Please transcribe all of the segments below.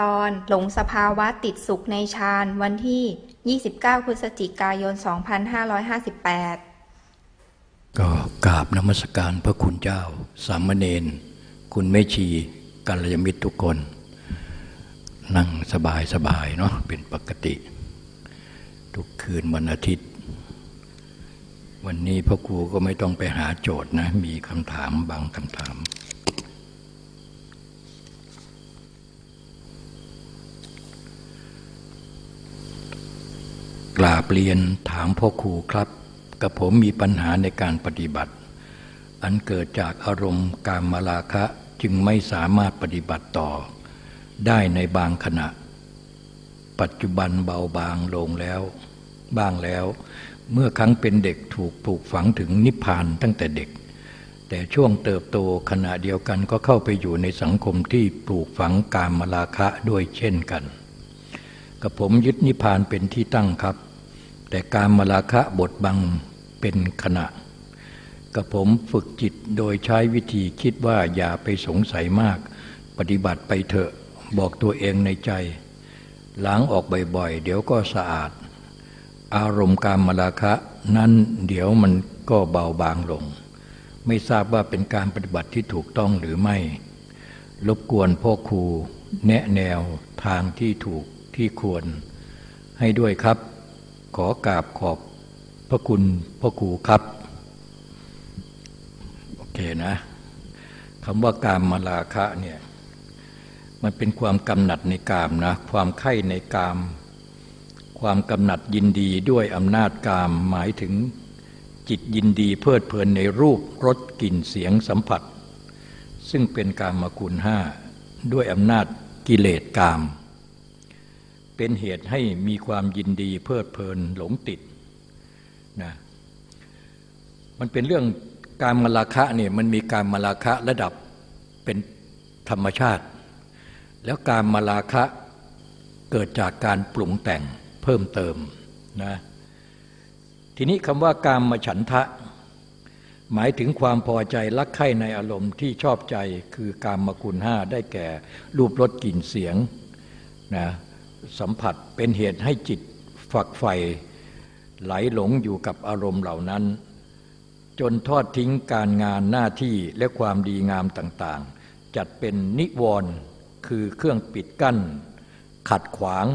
ตอนหลงสภาวะติดสุขในฌานวันที่ 29 พฤศจิกายน 2558 ก็กราบนมัสการพระคุณเจ้า สามเณรคุณแม่ชีกัลยาณมิตรทุกคน นั่งสบายสบายเนาะเป็นปกติ ทุกคืนวันอาทิตย์ วันนี้พ่อครูก็ไม่ต้องไปหาโจทย์นะ มีคำถามบางคำถาม กราบเรียนถามพ่อครูครับ กับผมมีปัญหาในการปฏิบัติ อันเกิดจากอารมณ์การมาลาคะจึงไม่สามารถปฏิบัติต่อ ได้ในบางขณะ ปัจจุบันเบาบางลงแล้ว บ้างแล้ว เมื่อครั้งเป็นเด็กถูกปลูกฝังถึงนิพพานตั้งแต่เด็ก แต่ช่วงเติบโตขณะเดียวกันก็เข้าไปอยู่ในสังคมที่ปลูกฝังการมาลาคะด้วยเช่นกันกับผมยึดนิพพานเป็นที่ตั้งครับ แต่การมลาคะบทบังเป็นขณะกับผมฝึกจิตโดยใช้วิธีคิดว่าอย่าไปสงสัยมาก ปฏิบัติไปเถอะบอกตัวเองในใจ ล้างออกบ่อยๆ เดี๋ยวก็สะอาด อารมณ์การมลาคะนั้นเดี๋ยวมันก็เบาบางลง ไม่ทราบว่าเป็นการปฏิบัติที่ถูกต้องหรือไม่ รบกวนพ่อครูแนะแนวทางที่ถูกที่ควร ให้ด้วยครับ ขอกราบขอบพระคุณพ่อครูครับ โอเคนะคำว่าการมาลาคะเนี่ยมันเป็นความกำหนัดในกามนะความไข่ในกาม ความกำหนัดยินดีด้วยอำนาจกามหมายถึงจิตยินดีเพลิดเพลินในรูปรสกลิ่นเสียงสัมผัส ซึ่งเป็นกามาคุณห้าด้วยอำนาจกิเลสกาม เป็นเหตุให้มีความยินดีเพลิดเพลินหลงติดนะมันเป็นเรื่องการมาราคะเนี่ยมันมีการมาราคะระดับเป็นธรรมชาติ แล้วการมาราคะเกิดจากการปรุงแต่งเพิ่มเติมนะทีนี้คำว่าการมาฉันทะ หมายถึงความพอใจรักใคร่ในอารมณ์ที่ชอบใจคือการมคุณห้าได้แก่รูปรสกลิ่นเสียงนะ สัมผัสเป็นเหตุให้จิตฝักใฝ่ไหลหลงอยู่กับอารมณ์เหล่านั้น จนทอดทิ้งการงานหน้าที่และความดีงามต่างๆ จัดเป็นนิวรณ์คือเครื่องปิดกั้น ขัดขวาง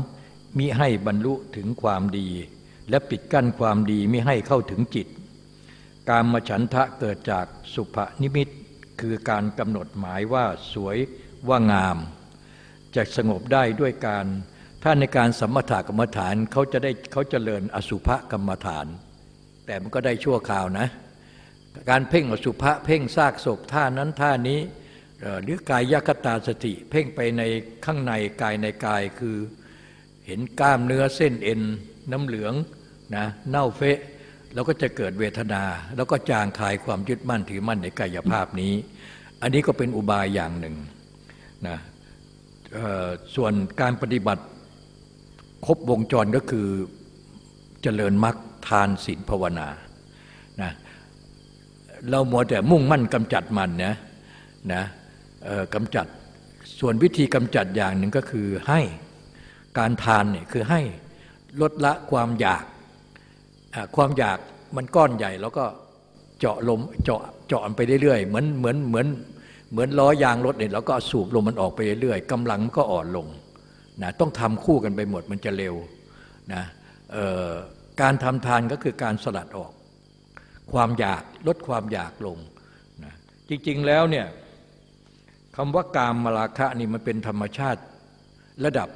มิให้บรรลุถึงความดี และปิดกั้นความดีม่ให้เข้าถึงจิต การมฉันทะเกิดจากสุภนิมิต คือการกำหนดหมายว่าสวยว่างาม จะสงบได้ด้วยการ ถ้าในการสัมมาถกรรมฐานเขาจะได้เขาจเจริญอสุภกรรมฐาน แต่มันก็ได้ชั่วคราวนะ การเพ่งอสุภะเพ่งซากศพท่านั้นท่านี้หรือกายยคตาสติ เพ่งไปในข้างในกายในกายคือ เห็นกล้ามเนื้อเส้นเอ็นน้ำเหลืองนะเน่าเฟะแล้วก็จะเกิดเวทนา แล้วก็จางคลายความยึดมั่นถือมั่นในกายภาพนี้ อันนี้ก็เป็นอุบายอย่างหนึ่งนะส่วนการปฏิบัติ ครบวงจรก็คือเจริญมรรคทานศีลภาวนานะเราหมัวแต่มุ่งมั่นกำจัดมันนะนะกำจัดส่วนวิธีกำจัดอย่างหนึ่งก็คือให้การทานเนี่ยคือให้ลดละความอยาก ความอยากมันก้อนใหญ่ แล้วก็เจาะลมเจาะเจาะไปเรื่อยๆเหมือนเหมือนเหมือนเหมือนล้อยางรถเนี่ยแล้วก็สูบลมมันออกไปเรื่อยๆกำลังก็อ่อนลง นะต้องทำคู่กันไปหมดมันจะเร็วนะการทำทานก็คือการสลัดออก ความอยากลดความอยากลงนะจริงๆแล้วเนี่ยคำว่ากามมาราคะนี่มันเป็นธรรมชาติระดับ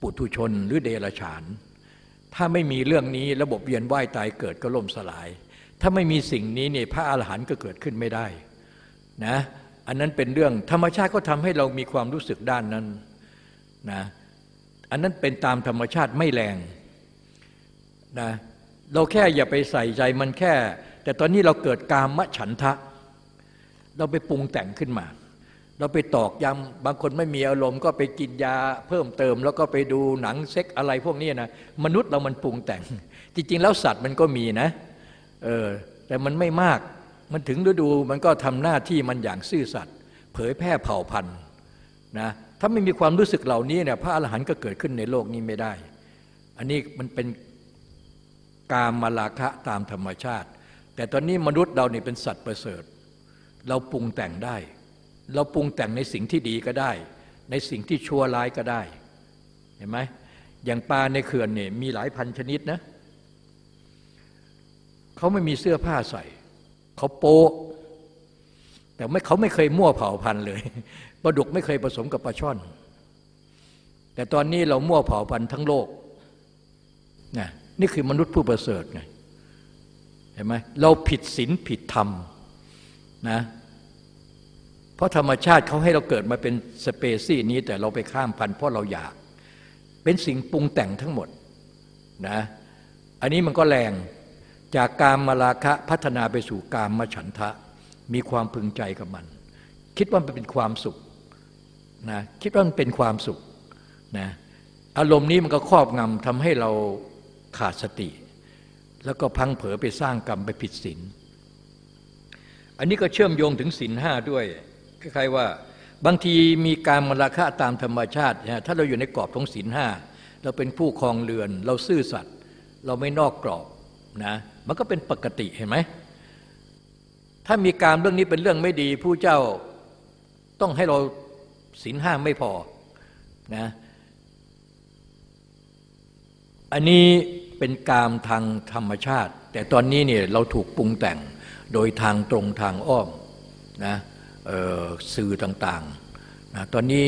ปุถุชนหรือเดรัจฉาน ถ้าไม่มีเรื่องนี้ระบบเวียนว่ายตายเกิดก็ล่มสลาย ถ้าไม่มีสิ่งนี้เนี่ยพระอาหารหันต์ก็เกิดขึ้นไม่ได้นะอันนั้นเป็นเรื่องธรรมชาติก็ทำให้เรามีความรู้สึกด้านนั้น นะอันนั้นเป็นตามธรรมชาติไม่แรงนะเราแค่อย่าไปใส่ใจมันแค่ แต่ตอนนี้เราเกิดกามฉันทะ เราไปปรุงแต่งขึ้นมา เราไปตอกย้ำบางคนไม่มีอารมณ์ก็ไปกินยาเพิ่มเติม แล้วก็ไปดูหนังเซ็กอะไรพวกนี้นะมนุษย์เรามันปรุงแต่ง จริง ๆ แล้วสัตว์มันก็มีนะเออแต่มันไม่มากมันถึงฤดูมันก็ทำหน้าที่มันอย่างซื่อสัตย์เผยแพร่เผ่าพันธุ์นะ ถ้าไม่มีความรู้สึกเหล่านี้เนี่ยพระอรหันต์ก็เกิดขึ้นในโลกนี้ไม่ได้ อันนี้มันเป็นกามมาลาคะตามธรรมชาติ แต่ตอนนี้มนุษย์เราเนี่เป็นสัตว์ประเสริฐ เราปรุงแต่งได้ เราปรุงแต่งในสิ่งที่ดีก็ได้ ในสิ่งที่ชั่วร้ายก็ได้ เห็นไหมอย่างปลาในเขื่อนเนี่ยมีหลายพันชนิดนะเขาไม่มีเสื้อผ้าใส่ เขาโปแต่ไม่เขาไม่เคยมั่วเผ่าพันธุ์เลย ปลาดุกไม่เคยผสมกับปลาช่อน แต่ตอนนี้เรามั่วเผ่าพันธุ์ทั้งโลกนะนี่คือมนุษย์ผู้ประเสริฐไงเห็นไหมเราผิดศีลผิดธรรมนะเพราะธรรมชาติเขาให้เราเกิดมาเป็นสเปซี่นี้ แต่เราไปข้ามพันธุ์เพราะเราอยาก เป็นสิ่งปรุงแต่งทั้งหมดนะอันนี้มันก็แรงจากการมาราคะพัฒนาไปสู่การมาฉันทะ มีความพึงใจกับมัน คิดว่ามันเป็นความสุข นะคิดว่ามันเป็นความสุขนะอารมณ์นี้มันก็ครอบงำทำให้เราขาดสติ แล้วก็พังเผลอไปสร้างกรรมไปผิดศีลอันนี้ก็เชื่อมโยงถึงศีลห้าด้วยคล้ายๆว่า บางทีมีการมราคะตามธรรมชาตินะถ้าเราอยู่ในกรอบของศีลห้าเราเป็นผู้ครองเรือน เราซื่อสัตย์เราไม่นอกกรอบนะมันก็เป็นปกติเห็นไหมถ้ามีการเรื่องนี้เป็นเรื่องไม่ดีผู้เจ้าต้องให้เรา ศีลห้าไม่พอนะอันนี้เป็นกามทางธรรมชาติ แต่ตอนนี้เนี่ยเราถูกปรุงแต่งโดยทางตรงทางอ้อมนะสื่อต่างๆนะตอนนี้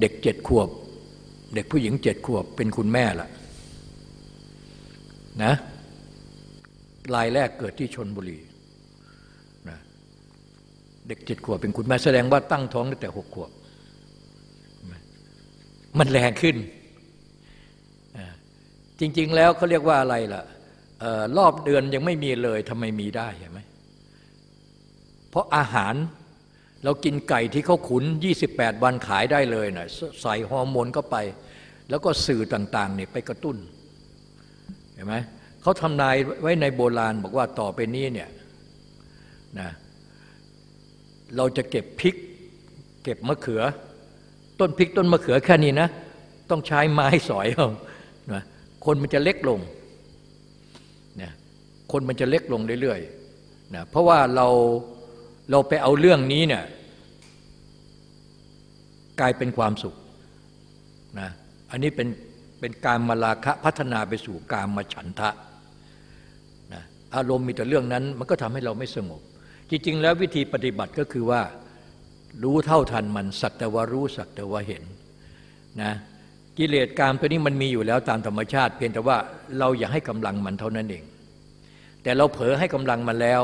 เด็กเจ็ดขวบ เด็กผู้หญิงเจ็ดขวบเป็นคุณแม่ละนะรายแรกเกิดที่ชนบุรี ด็กเจ็ดขวบเป็นคุณแม่แสดงว่าตั้งท้องตั้งแต่หกขวบ มันแรงขึ้น จริง ๆ แล้วเขาเรียกว่าอะไรล่ะออรอบเดือนยังไม่มีเลยทำไมมีได้เห็นไหมเพราะอาหารเรากินไก่ที่เขาขุน 28 วันขายได้เลยนะใส่ฮอร์โมนเข้าไป แล้วก็สื่อต่างๆเนี่ยไปกระตุ้นเห็นไหมเขาทำนายไว้ในโบราณบอกว่าต่อไปนี้เนี่ยนะ เราจะเก็บพริก เก็บมะเขือ ต้นพริกต้นมะเขือแค่นี้นะ ต้องใช้ไม้สอยเอานะคนมันจะเล็กลงนะคนมันจะเล็กลงเรื่อยๆนะเพราะว่าเราเราไปเอาเรื่องนี้เนี่ยกลายเป็นความสุขนะอันนี้เป็นเป็นการมาลาคะพัฒนาไปสู่การมาฉันทะนะอารมณ์มีแต่เรื่องนั้นมันก็ทำให้เราไม่สงบ จริง ๆ แล้ววิธีปฏิบัติก็คือว่า รู้เท่าทันมันสักแต่ว่ารู้สักแต่ว่าเห็นนะกิเลสกามตัวนี้มันมีอยู่แล้วตามธรรมชาติ เพียงแต่ว่าเราอย่าให้กำลังมันเท่านั้นเอง แต่เราเผลอให้กำลังมันแล้ว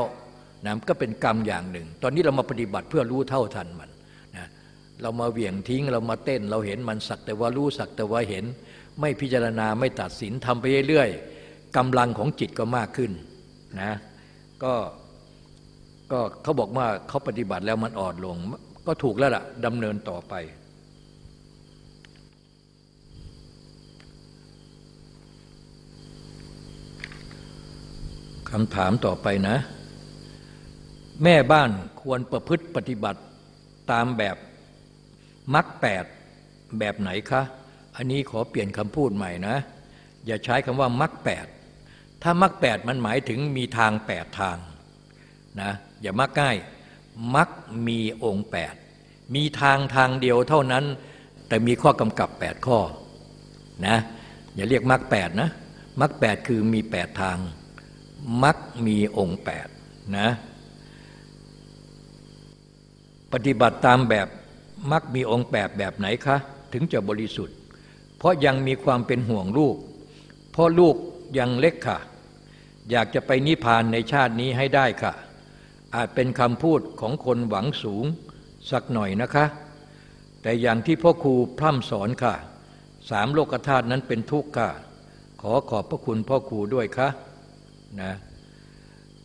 นะก็เป็นกรรมอย่างหนึ่ง ตอนนี้เรามาปฏิบัติเพื่อรู้เท่าทันมันนะเรามาเหวี่ยงทิ้งเรามาเต้น เราเห็นมันสักแต่ว่ารู้สักแต่ว่าเห็น ไม่พิจารณาไม่ตัดสินทำไปเรื่อยๆกำลังของจิตก็มากขึ้นนะก็ ก็เขาบอกว่าเขาปฏิบัติแล้วมันอ่อนลง ก็ถูกแล้วล่ะดำเนินต่อไป คำถามต่อไปนะ แม่บ้านควรประพฤติปฏิบัติตามแบบมักแปดแบบไหนคะ อันนี้ขอเปลี่ยนคำพูดใหม่นะ อย่าใช้คำว่ามักแปดถ้ามักแปดมันหมายถึงมีทางแปดทางนะ อย่ามักง่าย มักมีองค์แปดมีทางทางเดียวเท่านั้น แต่มีข้อกำกับแปดข้อนะอย่าเรียกมักแปดนะมักแปดคือมีแปดทาง มักมีองค์แปดนะ ปฏิบัติตามแบบมักมีองค์แปดแบบไหนคะถึงจะบริสุทธิ์ เพราะยังมีความเป็นห่วงลูก เพราะลูกยังเล็กค่ะ อยากจะไปนิพพานในชาตินี้ให้ได้ค่ะ อาจเป็นคำพูดของคนหวังสูงสักหน่อยนะคะ แต่อย่างที่พ่อครูพร่ำสอนค่ะ สามโลกธาตุนั้นเป็นทุกข์ค่ะ ขอขอบพระคุณพ่อครูด้วยค่ะนะ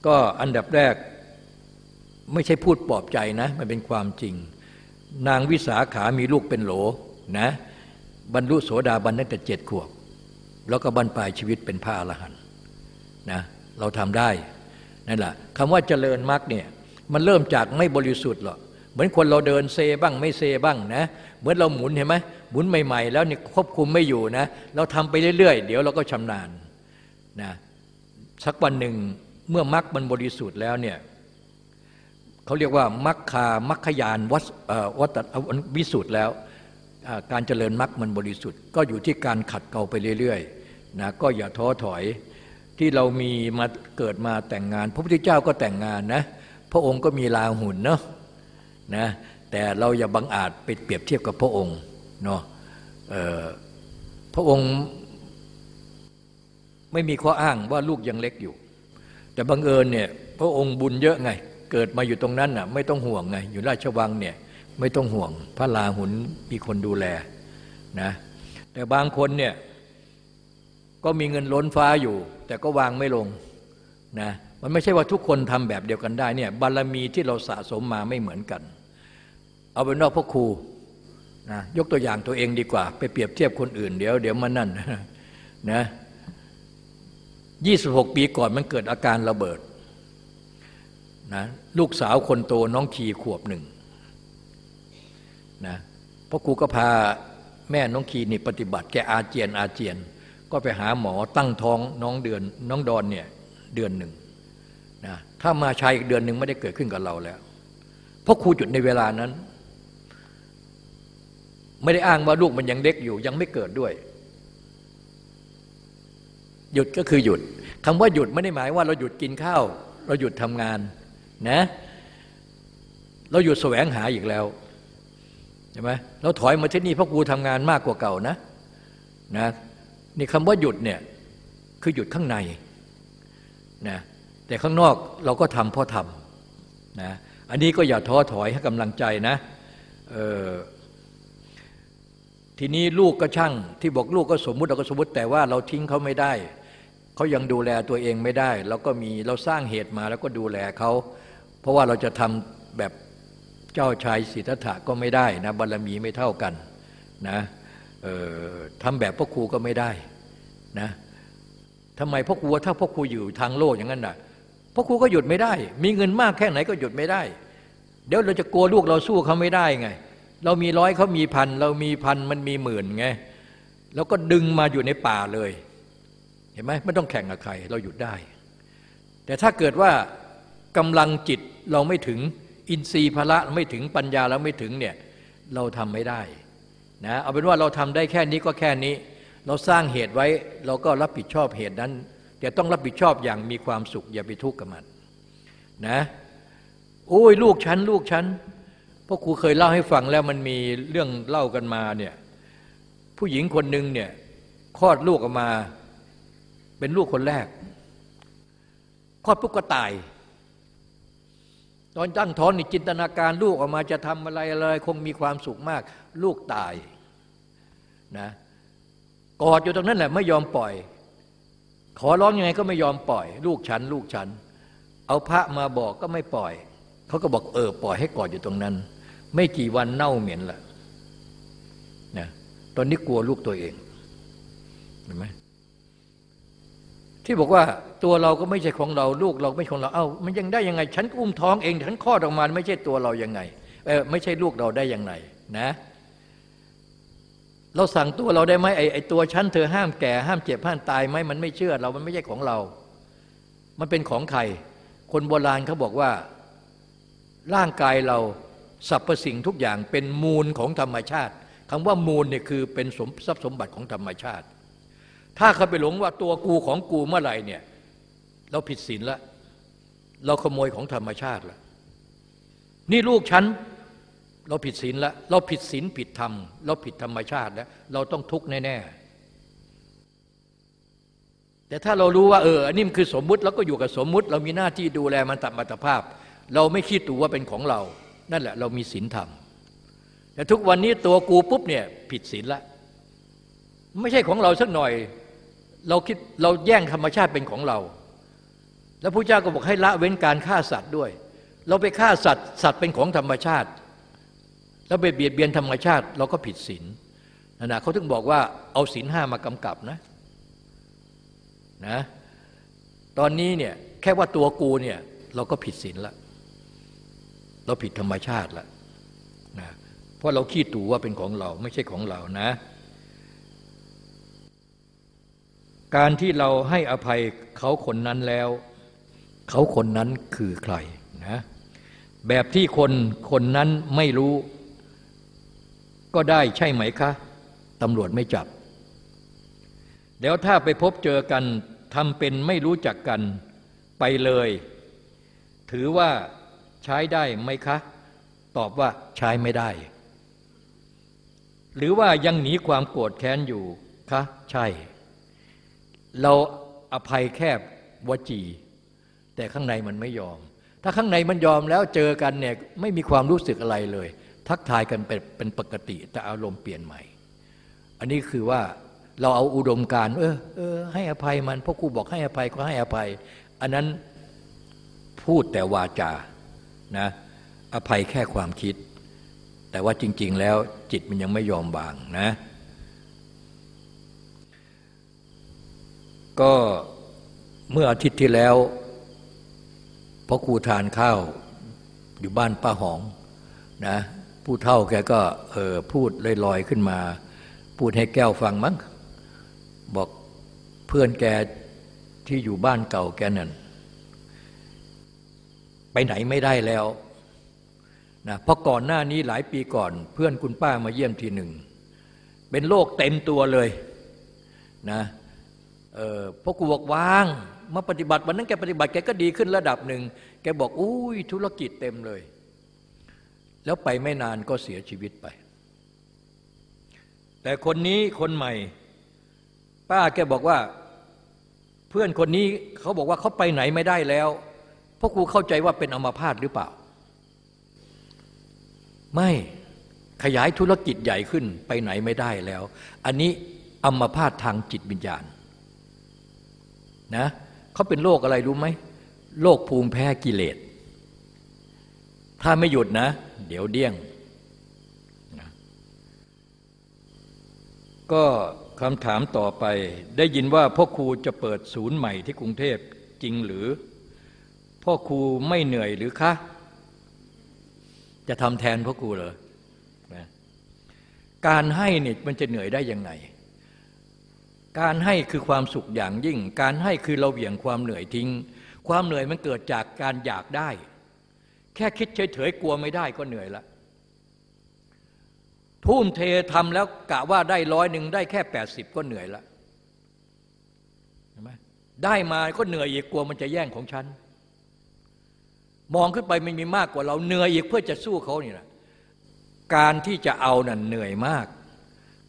ก็อันดับแรกไม่ใช่พูดปลอบใจนะ มันเป็นความจริง นางวิสาขามีลูกเป็นโหลนะบรรลุโสดาบันตั้งแต่เจ็ดขวบ แล้วก็บรรปลายชีวิตเป็นพระอรหันต์นะเราทำได้ นั่นแหละคำว่าเจริญมรรคเนี่ยมันเริ่มจากไม่บริสุทธิ์หรอกเหมือนคนเราเดินเซบ้างไม่เซบ้างนะ เหมือนเราหมุนเห็นไหมหมุนใหม่ ๆ แล้วเนี่ยควบคุมไม่อยู่นะ เราทำไปเรื่อยๆ เดี๋ยวเราก็ชำนาญนะสักวันหนึ่งเมื่อมรรคมันบริสุทธิ์แล้วเนี่ยเขาเรียกว่ามัคคามัคคยานวัตวัตวิสุทธ์แล้ว การเจริญมรรคมันบริสุทธิ์ ก็อยู่ที่การขัดเกลาไปเรื่อยๆนะก็อย่าท้อถอย ที่เรามีมาเกิดมาแต่งงาน พระพุทธเจ้าก็แต่งงานนะ พระองค์ก็มีลาหุ่นเนาะนะแต่เราอย่าบังอาจไปเปรียบเทียบกับพระองค์เนาะพระองค์ไม่มีข้ออ้างว่าลูกยังเล็กอยู่ แต่บังเอิญเนี่ยพระองค์บุญเยอะไง เกิดมาอยู่ตรงนั้นน่ะไม่ต้องห่วงไง อยู่ราชวังเนี่ยไม่ต้องห่วง พระลาหุนมีคนดูแลนะแต่บางคนเนี่ยก็มีเงินล้นฟ้าอยู่ แต่ก็วางไม่ลงนะมันไม่ใช่ว่าทุกคนทำแบบเดียวกันได้เนี่ยบารมีที่เราสะสมมาไม่เหมือนกัน เอาเป็นว่าพ่อครูนะยกตัวอย่างตัวเองดีกว่า ไปเปรียบเทียบคนอื่นเดี๋ยวเดี๋ยวมันนั่นนะยี่สิบหกปีก่อนมันเกิดอาการระเบิดนะลูกสาวคนโตน้องขีขวบหนึ่งนะพ่อครูก็พาแม่น้องขีนี่ปฏิบัติแกอาเจียนอาเจียน ก็ไปหาหมอตั้งท้องน้องเดือนน้องดอนเนี่ยเดือนหนึ่งนะถ้ามาชายอีกเดือนหนึ่งไม่ได้เกิดขึ้นกับเราแล้ว เพราะครูจุดในเวลานั้น ไม่ได้อ้างว่าลูกมันยังเด็กอยู่ ยังไม่เกิดด้วย หยุดก็คือหยุดคำว่าหยุดไม่ได้หมายว่าเราหยุดกินข้าว เราหยุดทำงานนะเราหยุดแสวงหาอีกแล้วใช่ไหมเราถอยมาที่นี่เพราะครูทำงานมากกว่าเก่านะนะ นี่คำว่าหยุดเนี่ยคือหยุดข้างในนะแต่ข้างนอกเราก็ทำเพราะทำนะอันนี้ก็อย่าท้อถอยให้กำลังใจนะทีนี้ลูกก็ช่าง ที่บอกลูกก็สมมุติเราก็สมมติแต่ว่าเราทิ้งเขาไม่ได้ เขายังดูแลตัวเองไม่ได้เราก็มีเราสร้างเหตุมาแล้วก็ดูแลเขาเพราะว่าเราจะทำแบบเจ้าชายสิทธัตถะก็ไม่ได้นะบารรมีไม่เท่ากันนะ ทำแบบพ่อครูก็ไม่ได้นะทำไมพ่อครูถ้าพ่อครูอยู่ทางโลกอย่างนั้นน่ะพ่อครูก็หยุดไม่ได้ มีเงินมากแค่ไหนก็หยุดไม่ได้ เดี๋ยวเราจะกลัวลูกเราสู้เขาไม่ได้ไง เรามีร้อยเขามีพันเรามีพันมันมีหมื่นไงแล้วก็ดึงมาอยู่ในป่าเลย เห็นไหมไม่ต้องแข่งกับใคร เราหยุดได้ แต่ถ้าเกิดว่ากำลังจิตเราไม่ถึงอินทรีย์พละไม่ถึงปัญญาเราไม่ถึงเนี่ยเราทำไม่ได้ นะเอาเป็นว่าเราทำได้แค่นี้ก็แค่นี้ เราสร้างเหตุไว้เราก็รับผิดชอบเหตุนั้น แต่ต้องรับผิดชอบอย่างมีความสุขอย่าไปทุกข์กับมันนะโอ้ยลูกฉันลูกฉันพ่อครูเคยเล่าให้ฟังแล้วมันมีเรื่องเล่ากันมาเนี่ยผู้หญิงคนหนึ่งเนี่ยคลอดลูกออกมา เป็นลูกคนแรกคลอดปุ๊บก็ตาย ตอนตั้งท้องนี่จินตนาการลูกออกมาจะทำอะไรอะไรคงมีความสุขมาก ลูกตาย นะกอดอยู่ตรงนั้นแหละไม่ยอมปล่อย ขอร้องยังไงก็ไม่ยอมปล่อย ลูกฉัน ลูกฉัน เอาพระมาบอกก็ไม่ปล่อยเขาก็บอกเออปล่อยให้กอดอยู่ตรงนั้น ไม่กี่วันเน่าเหม็นละนะตอนนี้กลัวลูกตัวเองเห็นไหมที่บอกว่าตัวเราก็ไม่ใช่ของเราลูกเราไม่ของเราเอ้ามันยังได้ยังไง ฉันอุ้มท้องเองฉันคลอดออกมาไม่ใช่ตัวเรายังไงเออไม่ใช่ลูกเราได้ยังไงนะ เราสั่งตัวเราได้ไหมไอ้ไอตัวฉันเธอห้ามแก่ห้ามเจ็บห้ามตายไหมมันไม่เชื่อเรามันไม่ใช่ของเรา มันเป็นของใคร คนโบราณเขาบอกว่า ร่างกายเราสรรพสิ่งทุกอย่างเป็นมูลของธรรมชาติคำว่ามูลเนี่ยคือเป็นสมทรัพย์สมบัติของธรรมชาติ ถ้าเขาไปหลงว่าตัวกูของกูเมื่อไหร่เนี่ย เราผิดศีลละ เราขโมยของธรรมชาติละนี่ลูกฉัน เราผิดศีลละเราผิดศีลผิดธรรม เราผิดธรรมชาติแล้ว เราต้องทุกข์แน่ๆแต่ถ้าเรารู้ว่าเอออันนี้มันคือสมมุติแล้วก็อยู่กับสมมุติ เรามีหน้าที่ดูแลมันตามอัตภาพ เราไม่คิดตัวว่าเป็นของเรา นั่นแหละ เรามีศีลธรรมแต่ทุกวันนี้ตัวกูปุ๊บเนี่ยผิดศีลละ ไม่ใช่ของเราสักหน่อย เราคิดเราแย่งธรรมชาติเป็นของเรา แล้วพระเจ้าก็บอกให้ละเว้นการฆ่าสัตว์ด้วย เราไปฆ่าสัตว์สัตว์เป็นของธรรมชาติ แล้วไปเบียดเบียนธรรมชาติเราก็ผิดศีลนะนะเขาถึงบอกว่าเอาศีลห้ามากำกับนะนะตอนนี้เนี่ยแค่ว่าตัวกูเนี่ยเราก็ผิดศีลละเราผิดธรรมชาติละนะเพราะเราขี้ตู่ว่าเป็นของเราไม่ใช่ของเรานะ การที่เราให้อภัยเขาคนนั้นแล้ว เขาคนนั้นคือใครนะแบบที่คนคนนั้นไม่รู้ ก็ได้ใช่ไหมคะตำรวจไม่จับ แล้วถ้าไปพบเจอกันทำเป็นไม่รู้จักกันไปเลย ถือว่าใช้ได้ไหมคะ ตอบว่าใช้ไม่ได้ หรือว่ายังหนีความโกรธแค้นอยู่คะใช่ เราอภัยแคบวจี แต่ข้างในมันไม่ยอม ถ้าข้างในมันยอมแล้วเจอกันเนี่ยไม่มีความรู้สึกอะไรเลย ทักทายกันเป็นเป็นปกติ แต่อารมณ์เปลี่ยนใหม่ อันนี้คือว่าเราเอาอุดมการเออเออให้อภัยมันพ่อครูบอกให้อภัยก็ให้อภัย อันนั้นพูดแต่วาจานะอภัยแค่ความคิด แต่ว่าจริง ๆ แล้วจิตมันยังไม่ยอมบางนะ ก็เมื่ออาทิตย์ที่แล้วพ่อครูทานข้าวอยู่บ้านป้าหองนะ ผู้เท่าแกก็เออพูดลอยๆขึ้นมา พูดให้แก้วฟังมั้งบอกเพื่อนแกที่อยู่บ้านเก่าแกนั่นไปไหนไม่ได้แล้วนะเพราะก่อนหน้านี้หลายปีก่อน เพื่อนคุณป้ามาเยี่ยมทีหนึ่ง เป็นโรคเต็มตัวเลยนะเออพราะกูบอกว่าง มาปฏิบัติวันนั้นแกปฏิบัติแกก็ดีขึ้นระดับหนึ่ง แกบอกอุ้ยธุรกิจเต็มเลย แล้วไปไม่นานก็เสียชีวิตไป แต่คนนี้คนใหม่ ป้าแกบอกว่า เพื่อนคนนี้เขาบอกว่าเขาไปไหนไม่ได้แล้วเพราะครูเข้าใจว่าเป็นอัมาพาตหรือเปล่า ไม่ขยายธุรกิจใหญ่ขึ้นไปไหนไม่ได้แล้ว อันนี้อัมาพาตทางจิตวิญญาณนะเขาเป็นโรคอะไรรู้ไหมโรคภูมิแพ้กิเลส ถ้าไม่หยุดนะ เดี๋ยวเดี้ยงนะก็คำถามต่อไปได้ยินว่าพ่อครูจะเปิดศูนย์ใหม่ที่กรุงเทพจริงหรือ พ่อครูไม่เหนื่อยหรือคะ จะทำแทนพ่อครูเหรอนะการให้เนี่ยมันจะเหนื่อยได้ยังไง การให้คือความสุขอย่างยิ่ง การให้คือเราเหวี่ยงความเหนื่อยทิ้ง ความเหนื่อยมันเกิดจากการอยากได้ แค่คิดเฉยๆกลัวไม่ได้ก็เหนื่อยละทุ่มเททำแล้วกะว่าได้ร้อยหนึ่งได้แค่แปดสิบก็เหนื่อยละเห็นไหมได้มาก็เหนื่อยอีกกลัวมันจะแย่งของฉัน มองขึ้นไปมันมีมากกว่าเราเหนื่อยอีกเพื่อจะสู้เขานี่แหละการที่จะเอานั่นเหนื่อยมาก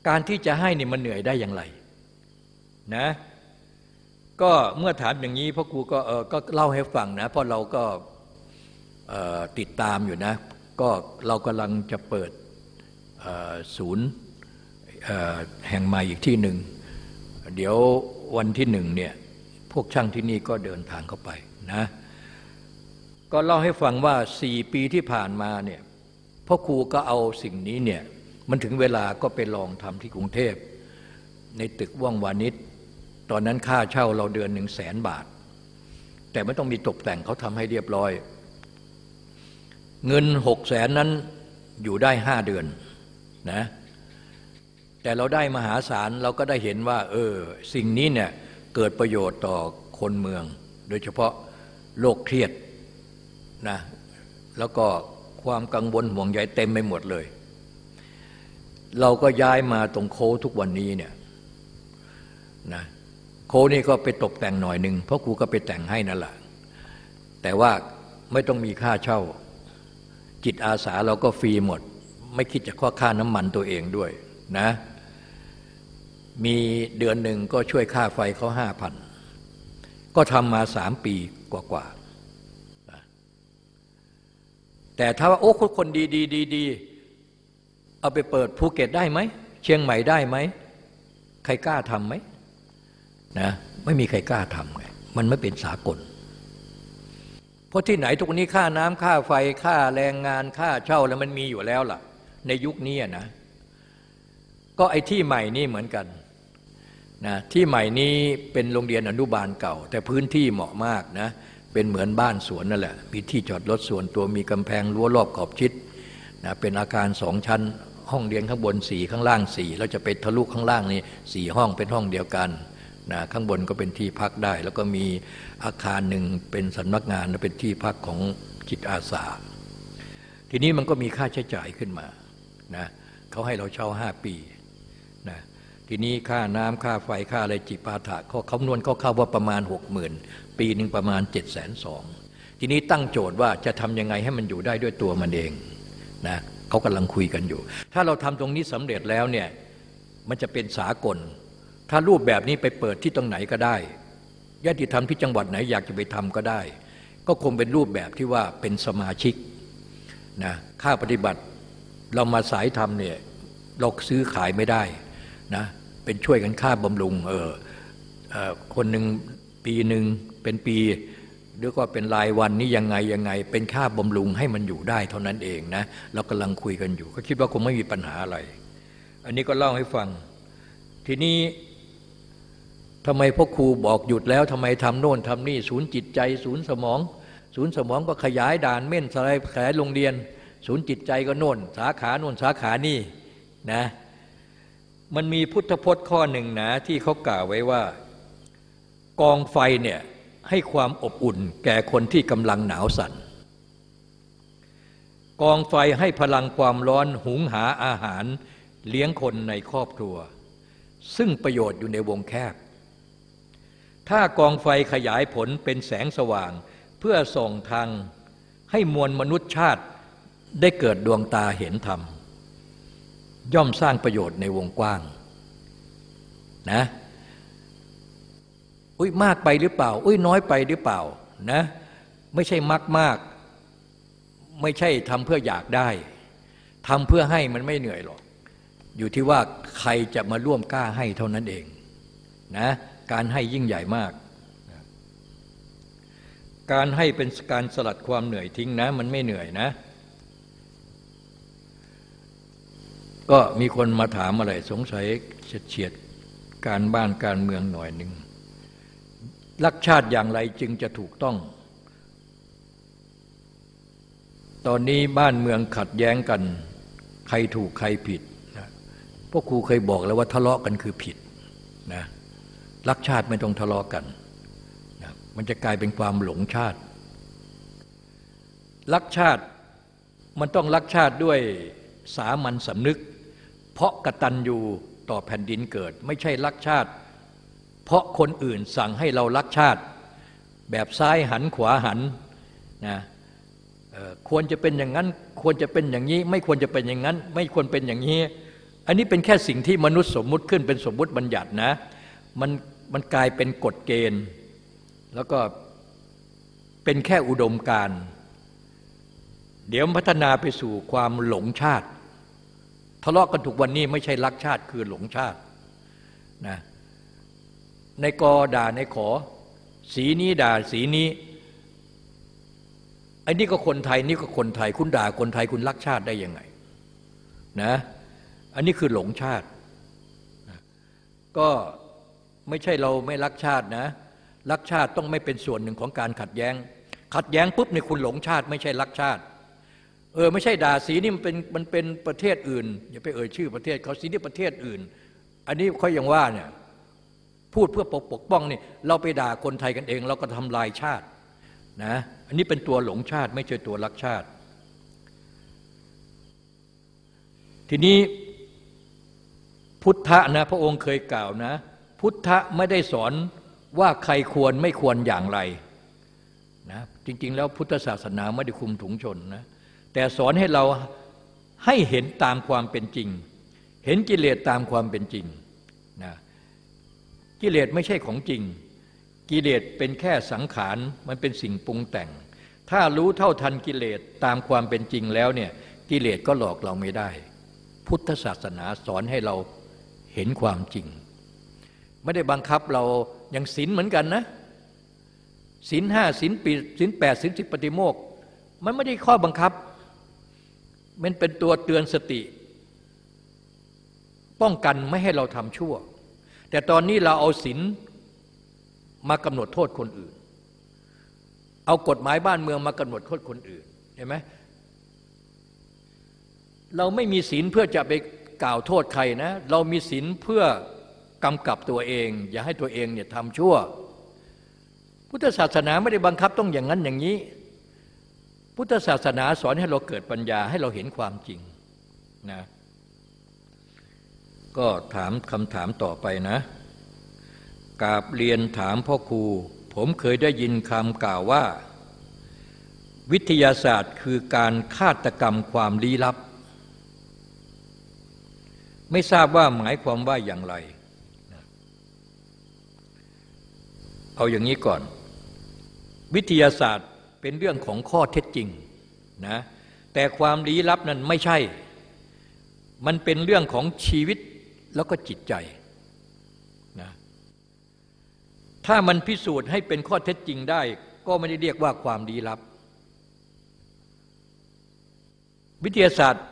การที่จะให้นี่มันเหนื่อยได้อย่างไรนะก็เมื่อถามอย่างนี้พ่อครูก็เออก็เล่าให้ฟังนะเพราะเราก็ ติดตามอยู่นะ ก็เรากำลังจะเปิดศูนย์แห่งใหม่อีกที่หนึ่ง เดี๋ยววันที่หนึ่งเนี่ยพวกช่างที่นี่ก็เดินทางเข้าไปนะ ก็เล่าให้ฟังว่าสี่ปีที่ผ่านมาเนี่ยพ่อครูก็เอาสิ่งนี้เนี่ยมันถึงเวลาก็ไปลองทำที่กรุงเทพ ในตึกว่องวานิชตอนนั้นค่าเช่าเราเดือนหนึ่งแสนบาท แต่ไม่ต้องมีตกแต่งเขาทำให้เรียบร้อย เงินหกแสนนั้นอยู่ได้ห้าเดือนนะแต่เราได้มหาศาลเราก็ได้เห็นว่า เออ สิ่งนี้เนี่ยเกิดประโยชน์ต่อคนเมือง โดยเฉพาะโรคเครียดนะแล้วก็ความกังวลห่วงใยเต็มไปหมดเลย เราก็ย้ายมาตรงโคทุกวันนี้เนี่ยนะโคนี่ก็ไปตกแต่งหน่อยหนึ่งเพราะครูก็ไปแต่งให้นั่นแหละแต่ว่าไม่ต้องมีค่าเช่า จิตอาสาเราก็ฟรีหมด ไม่คิดจะข้อค่าน้ำมันตัวเองด้วยนะ มีเดือนหนึ่งก็ช่วยค่าไฟเขาห้าพันก็ทำมาสามปีกว่าๆแต่ถ้าว่าโอ้คนดีดีดีดีเอาไปเปิดภูเก็ตได้ไหม เชียงใหม่ได้ไหม ใครกล้าทำไหมนะไม่มีใครกล้าทำไงมันไม่เป็นสากล ราะที่ไหนทุกนี้ค่าน้ำค่าไฟค่าแรงงานค่าเช่าแล้วมันมีอยู่แล้วล่ะ ในยุคนี้นะ ก็ไอ้ที่ใหม่นี่เหมือนกันนะที่ใหม่นี้เป็นโรงเรียนอนุบาลเก่า แต่พื้นที่เหมาะมากนะเป็นเหมือนบ้านสวนนั่นแหละมีที่จอดรถส่วนตัวมีกำแพงรั้วรอบขอบชิดนะเป็นอาคารสองชั้น ห้องเรียนข้างบนสี่ข้างล่างสี่เราจะไปทะลุข้างล่างนี่สี่ห้องเป็นห้องเดียวกัน นะข้างบนก็เป็นที่พักได้ แล้วก็มีอาคารหนึ่งเป็นสำนักงานและเป็นที่พักของจิตอาสา ทีนี้มันก็มีค่าใช้จ่ายขึ้นมานะเขาให้เราเช่าห้าปีนะทีนี้ค่าน้ำค่าไฟค่าอะไรจิปาถะเขาคำนวณเขาเข้าว่าประมาณหกหมื่นปีหนึ่งประมาณเจ็ดแสนสองทีนี้ตั้งโจทย์ว่าจะทำยังไงให้มันอยู่ได้ด้วยตัวมันเองนะเขากำลังคุยกันอยู่ ถ้าเราทำตรงนี้สำเร็จแล้วเนี่ยมันจะเป็นสากล ถ้ารูปแบบนี้ไปเปิดที่ตรงไหนก็ได้ญาติธรรมที่จังหวัดไหนอยากจะไปทำก็ได้ ก็คงเป็นรูปแบบที่ว่าเป็นสมาชิกนะค่าปฏิบัติเรามาสายธรรมเนี่ยเราซื้อขายไม่ได้นะเป็นช่วยกันค่าบำรุงเออเออคนหนึ่งปีหนึ่งเป็นปีหรือก็เป็นรายวันนี้ยังไงยังไง เป็นค่าบำรุงให้มันอยู่ได้เท่านั้นเองนะเรากำลังคุยกันอยู่ ก็คิดว่าคงไม่มีปัญหาอะไร อันนี้ก็เล่าให้ฟัง ทีนี้ ทำไมพ่อครูบอกหยุดแล้วทำไมทำโน่นทำนี่ศูนย์จิตใจ ศูนย์สมอง ศูนย์สมองก็ขยายด่านเม่นสลายขยายโรงเรียน ศูนย์จิตใจก็โน่น สาขาโน่นสาขานี่นะมันมีพุทธพจน์ข้อหนึ่งนะที่เขากล่าวไว้ว่า กองไฟเนี่ยให้ความอบอุ่นแก่คนที่กำลังหนาวสั่นกองไฟให้พลังความร้อนหุงหาอาหารเลี้ยงคนในครอบครัว ซึ่งประโยชน์อยู่ในวงแคบ ถ้ากองไฟขยายผลเป็นแสงสว่าง เพื่อส่งทางให้มวลมนุษยชาติได้เกิดดวงตาเห็นธรรม ย่อมสร้างประโยชน์ในวงกว้างนะอุ้ยมากไปหรือเปล่า อุ้ยน้อยไปหรือเปล่านะไม่ใช่มากมากไม่ใช่ทำเพื่ออยากได้ทำเพื่อให้มันไม่เหนื่อยหรอก อยู่ที่ว่าใครจะมาร่วมกล้าให้เท่านั้นเองนะ การให้ยิ่งใหญ่มาก การให้เป็นการสลัดความเหนื่อยทิ้งนะ มันไม่เหนื่อยนะ ก็มีคนมาถามอะไรสงสัยเฉียดการบ้านการเมืองหน่อยหนึ่งรักชาติอย่างไรจึงจะถูกต้อง ตอนนี้บ้านเมืองขัดแย้งกัน ใครถูกใครผิดนะพวกครูเคยบอกแล้วว่าทะเลาะกันคือผิดนะ รักชาติไม่ต้องทะเลาะกันนะมันจะกลายเป็นความหลงชาติ รักชาติมันต้องรักชาติด้วยสามัญสำนึก เพราะกะตัญญูต่อแผ่นดินเกิด ไม่ใช่รักชาติ เพราะคนอื่นสั่งให้เรารักชาติ แบบซ้ายหันขวาหันนะควรจะเป็นอย่างนั้น ควรจะเป็นอย่างนี้ ไม่ควรจะเป็นอย่างนั้น ไม่ควรเป็นอย่างนี้ อันนี้เป็นแค่สิ่งที่มนุษย์สมมุติขึ้นเป็นสมมุติบัญญัตินะ มัน มันกลายเป็นกฎเกณฑ์ แล้วก็เป็นแค่อุดมการเดี๋ยวพัฒนาไปสู่ความหลงชาติ ทะเลาะกันถูกวันนี้ไม่ใช่รักชาติคือหลงชาตินะในกอด่าในขอ สีนี้ด่าสีนี้ไอ้นี่ก็คนไทยนี่ก็คนไทย คุณด่าคนไทยคุณรักชาติได้ยังไงนะอันนี้คือหลงชาตินะก็ ไม่ใช่เราไม่รักชาตินะ รักชาติต้องไม่เป็นส่วนหนึ่งของการขัดแย้ง ขัดแย้งปุ๊บในคุณหลงชาติไม่ใช่รักชาติ เออไม่ใช่ด่าสีนี่มันเป็นมันเป็นประเทศอื่น อย่าไปเอ่ยชื่อประเทศเขาสีนี่ประเทศอื่น อันนี้เขายังว่าเนี่ยพูดเพื่อปกปกป้องนี่เราไปด่าคนไทยกันเอง เราก็ทำลายชาตินะอันนี้เป็นตัวหลงชาติไม่ใช่ตัวรักชาติ ทีนี้พุทธะนะพระองค์เคยกล่าวนะ พุทธะไม่ได้สอนว่าใครควรไม่ควรอย่างไรนะจริง ๆ แล้วพุทธศาสนาไม่ได้คุมถุงชนนะแต่สอนให้เราให้เห็นตามความเป็นจริง เห็นกิเลสตามความเป็นจริงนะกิเลสไม่ใช่ของจริง กิเลสเป็นแค่สังขารมันเป็นสิ่งปรุงแต่ง ถ้ารู้เท่าทันกิเลสตามความเป็นจริงแล้วเนี่ยกิเลสก็หลอกเราไม่ได้ พุทธศาสนาสอนให้เราเห็นความจริง ไม่ได้บังคับเราอย่างศีลเหมือนกันนะศีลห้าศีลปีศีลแปดศีลสิบปฏิโมกมันไม่ได้ข้อบังคับ มันเป็นตัวเตือนสติ ป้องกันไม่ให้เราทำชั่ว แต่ตอนนี้เราเอาศีลมากำหนดโทษคนอื่น เอากฎหมายบ้านเมืองมากำหนดโทษคนอื่นเห็นไหมเราไม่มีศีลเพื่อจะไปกล่าวโทษใครนะ เรามีศีลเพื่อ กำกับตัวเอง อย่าให้ตัวเองเนี่ยทำชั่ว พุทธศาสนาไม่ได้บังคับต้องอย่างนั้นอย่างนี้ พุทธศาสนาสอนให้เราเกิดปัญญาให้เราเห็นความจริงนะก็ถามคำถามต่อไปนะกาบเรียนถามพ่อครู ผมเคยได้ยินคำกล่าวว่า วิทยาศาสตร์คือการฆาตกรรมความลี้ลับ ไม่ทราบว่าหมายความว่าอย่างไร เอาอย่างนี้ก่อน วิทยาศาสตร์เป็นเรื่องของข้อเท็จจริงนะแต่ความลี้ลับนั้นไม่ใช่ มันเป็นเรื่องของชีวิตแล้วก็จิตใจนะถ้ามันพิสูจน์ให้เป็นข้อเท็จจริงได้ ก็ไม่ได้เรียกว่าความลี้ลับ วิทยาศาสตร์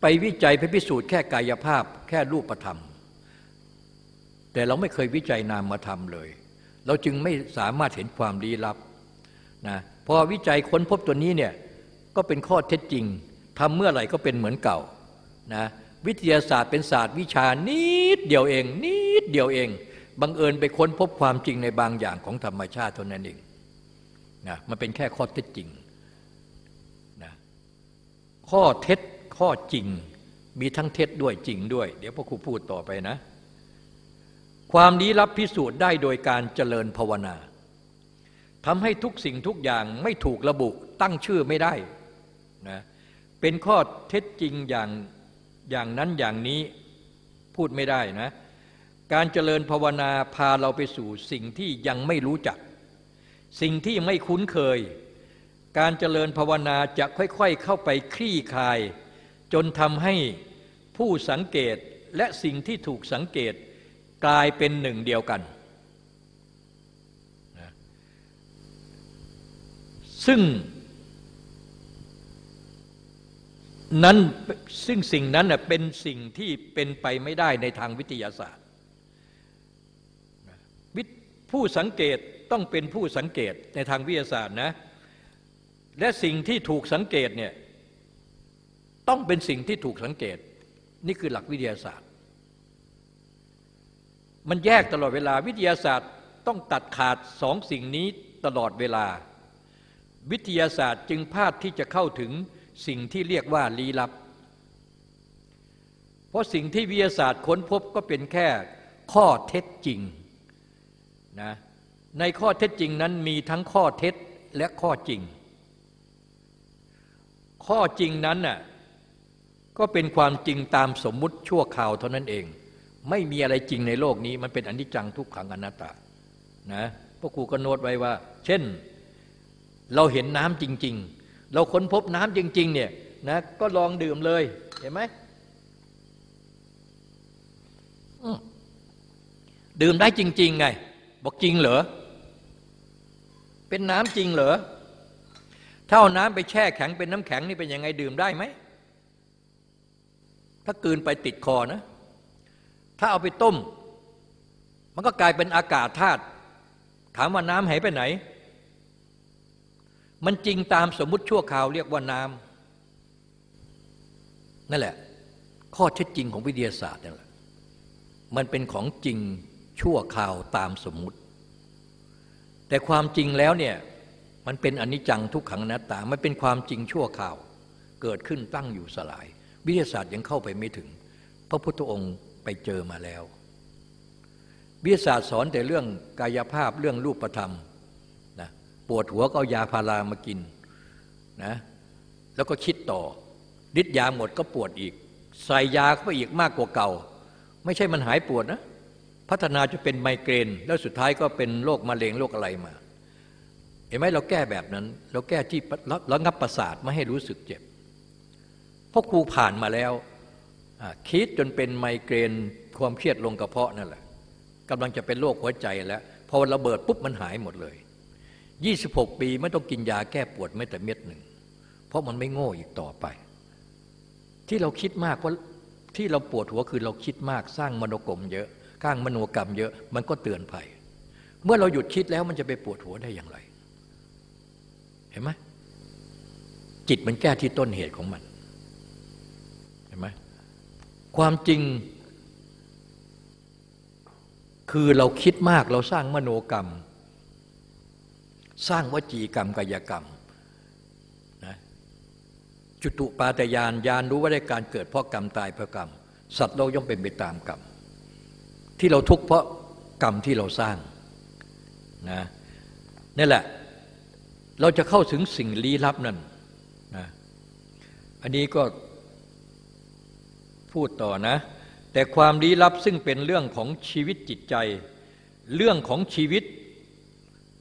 ไปวิจัยไปพิสูจน์แค่กายภาพ แค่รูปธรรม แต่เราไม่เคยวิจัยนามธรรมเลย เราจึงไม่สามารถเห็นความลี้ลับนะพอวิจัยค้นพบตัวนี้เนี่ยก็เป็นข้อเท็จจริงทำเมื่อไหร่ก็เป็นเหมือนเก่านะวิทยาศาสตร์เป็นศาสตร์วิชานิดเดียวเอง นิดเดียวเองบังเอิญไปค้นพบความจริงในบางอย่างของธรรมชาติเท่านั้นเองนะมันเป็นแค่ข้อเท็จจริงนะข้อเท็จข้อจริงมีทั้งเท็จด้วยจริงด้วย เดี๋ยวพ่อครูพูดต่อไปนะ ความลี้ลับพิสูจน์ได้โดยการเจริญภาวนาทำให้ทุกสิ่งทุกอย่างไม่ถูกระบุตั้งชื่อไม่ได้นะเป็นข้อเท็จจริงอย่างอย่างนั้นอย่างนี้พูดไม่ได้นะ การเจริญภาวนาพาเราไปสู่สิ่งที่ยังไม่รู้จัก สิ่งที่ไม่คุ้นเคย การเจริญภาวนาจะค่อยๆเข้าไปคลี่คลาย จนทำให้ผู้สังเกตและสิ่งที่ถูกสังเกต กลายเป็นหนึ่งเดียวกัน ซึ่งนั้นซึ่งสิ่งนั้นเป็นสิ่งที่เป็นไปไม่ได้ในทางวิทยาศาสตร์ ผู้สังเกตต้องเป็นผู้สังเกตในทางวิทยาศาสตร์นะและสิ่งที่ถูกสังเกตเนี่ยต้องเป็นสิ่งที่ถูกสังเกต นี่คือหลักวิทยาศาสตร์ มันแยกตลอดเวลาวิทยาศาสตร์ต้องตัดขาดสองสิ่งนี้ตลอดเวลา วิทยาศาสตร์จึงพลาดที่จะเข้าถึงสิ่งที่เรียกว่าลี้ลับ เพราะสิ่งที่วิทยาศาสตร์ค้นพบก็เป็นแค่ข้อเท็จจริงนะในข้อเท็จจริงนั้นมีทั้งข้อเท็จและข้อจริง ข้อจริงนั้นน่ะก็เป็นความจริงตามสมมุติชั่วคราวเท่านั้นเอง ไม่มีอะไรจริงในโลกนี้ มันเป็นอนิจจังทุกขังอนัตตานะพวกครูก็โน้ตไว้ว่า เช่น เราเห็นน้ำจริง ๆ เราค้นพบน้ำจริง ๆ เนี่ยนะก็ลองดื่มเลย เห็นไหมดื่มได้จริง ๆ ไง บอกจริงเหรอ เป็นน้ำจริงเหรอ ถ้าเอาน้ำไปแช่แข็งเป็นน้ำแข็งนี่เป็นยังไงดื่มได้ไหม ถ้ากืนไปติดคอนะ ถ้าเอาไปต้ม มันก็กลายเป็นอากาศธาตุถามว่าน้ำหายไปไหน มันจริงตามสมมุติชั่วคราวเรียกว่าน้ำนั่นแหละ ข้อเท็จจริงของวิทยาศาสตร์นั่นแหละมันเป็นของจริงชั่วคราวตามสมมุติ แต่ความจริงแล้วเนี่ยมันเป็นอนิจจังทุกขังนัตตามันเป็นความจริงชั่วคราว เกิดขึ้นตั้งอยู่สลาย วิทยาศาสตร์ยังเข้าไปไม่ถึง พระพุทธองค์ ไปเจอมาแล้ว วิทยาศาสตร์สอนแต่เรื่องกายภาพเรื่องรูปธรรมปวดหัวก็เอายาพารามากินนะแล้วก็คิดต่อฤทธิ์ยาหมดก็ปวดอีก ใส่ยาเข้าไปอีกมากกว่าเก่า ไม่ใช่มันหายปวดนะพัฒนาจะเป็นไมเกรน แล้วสุดท้ายก็เป็นโรคมะเร็งโรคอะไรมา เห็นไหมเราแก้แบบนั้น เราแก้ที่ระงับประสาทไม่ให้รู้สึกเจ็บเพราะครูผ่านมาแล้ว คิดจนเป็นไมเกรนความเครียดลงกระเพาะนั่นแหละกำลังจะเป็นโรคหัวใจแล้วพอระเบิดปุ๊บมันหายหมดเลย 26 ปีไม่ต้องกินยาแก้ปวดไม่แต่เม็ดหนึ่ง เพราะมันไม่โง่อีกต่อไป ที่เราคิดมากเพราะที่เราปวดหัวคือเราคิดมากสร้างมโนกรมเยอะข้างมโนกรรมเยอะมันก็เตือนภัย เมื่อเราหยุดคิดแล้วมันจะไปปวดหัวได้อย่างไร เห็นไหมจิตมันแก้ที่ต้นเหตุของมัน ความจริง คือเราคิดมากเราสร้างมโนกรรม สร้างวจีกรรมกายกรรมนะจุตุปาตยานยานรู้ว่าได้การเกิดเพราะกรรมตายเพราะกรรม สัตว์เราย่อมเป็นไปตามกรรม ที่เราทุกข์เพราะกรรมที่เราสร้างนะนี่แหละเราจะเข้าถึงสิ่งลี้ลับนั่นนะอันนี้ก็ พูดต่อนะ แต่ความลี้ลับซึ่งเป็นเรื่องของชีวิตจิตใจ เรื่องของชีวิต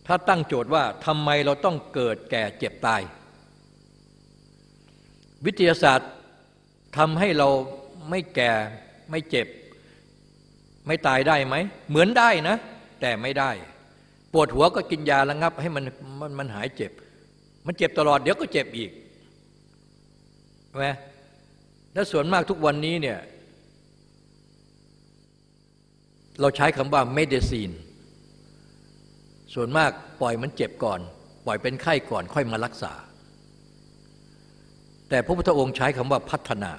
ถ้าตั้งโจทย์ว่าทำไมเราต้องเกิดแก่เจ็บตาย วิทยาศาสตร์ทำให้เราไม่แก่ไม่เจ็บ ไม่ตายได้ไหม เหมือนได้นะ แต่ไม่ได้ ปวดหัวก็กินยาระงับ ให้มันมันมันหายเจ็บ มันเจ็บตลอดเดี๋ยวก็เจ็บอีกใช่ไหม และส่วนมากทุกวันนี้เนี่ยเราใช้คำว่าเมดิซีนส่วนมากปล่อยมันเจ็บก่อน ปล่อยเป็นไข้ก่อนค่อยมารักษา แต่พระพุทธองค์ใช้คำว่าพัฒนา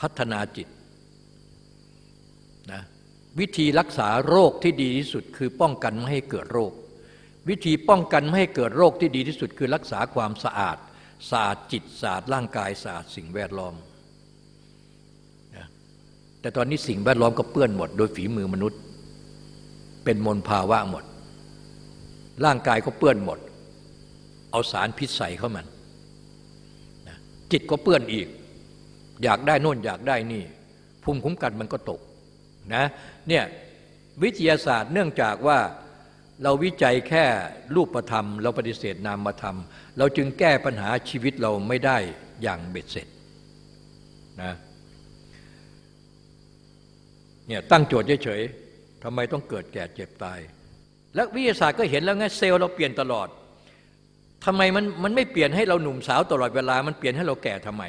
พัฒนาจิตนะวิธีรักษาโรคที่ดีที่สุดคือป้องกันไม่ให้เกิดโรค วิธีป้องกันไม่ให้เกิดโรคที่ดีที่สุดคือรักษาความสะอาด ศาสะอาดจิตศาสะอาดร่างกายศาสะอาดสิ่งแวดล้อมนะแต่ตอนนี้สิ่งแวดล้อมก็เปื้อนหมด โดยฝีมือมนุษย์ เป็นมลภาวะหมด ร่างกายก็เปื้อนหมด เอาสารพิษใส่เข้ามันนะจิตก็เปื้อนอีก อยากได้น่นอยากได้นี่ภูมิคุ้มกันมันก็ตกนะเนี่ยวิทยาศาสตร์เนื่องจากว่าเราวิจัยแค่รูปธรรม เราปฏิเสธนามธรรม เราจึงแก้ปัญหาชีวิตเราไม่ได้อย่างเบ็ดเสร็จนะเนี่ยตั้งโจทย์เฉยๆทำไมต้องเกิดแก่เจ็บตาย แล้ววิทยาศาสตร์ก็เห็นแล้วไงเซลล์เราเปลี่ยนตลอดทำไมมันมันไม่เปลี่ยนให้เราหนุ่มสาวตลอดเวลา มันเปลี่ยนให้เราแก่ทำไม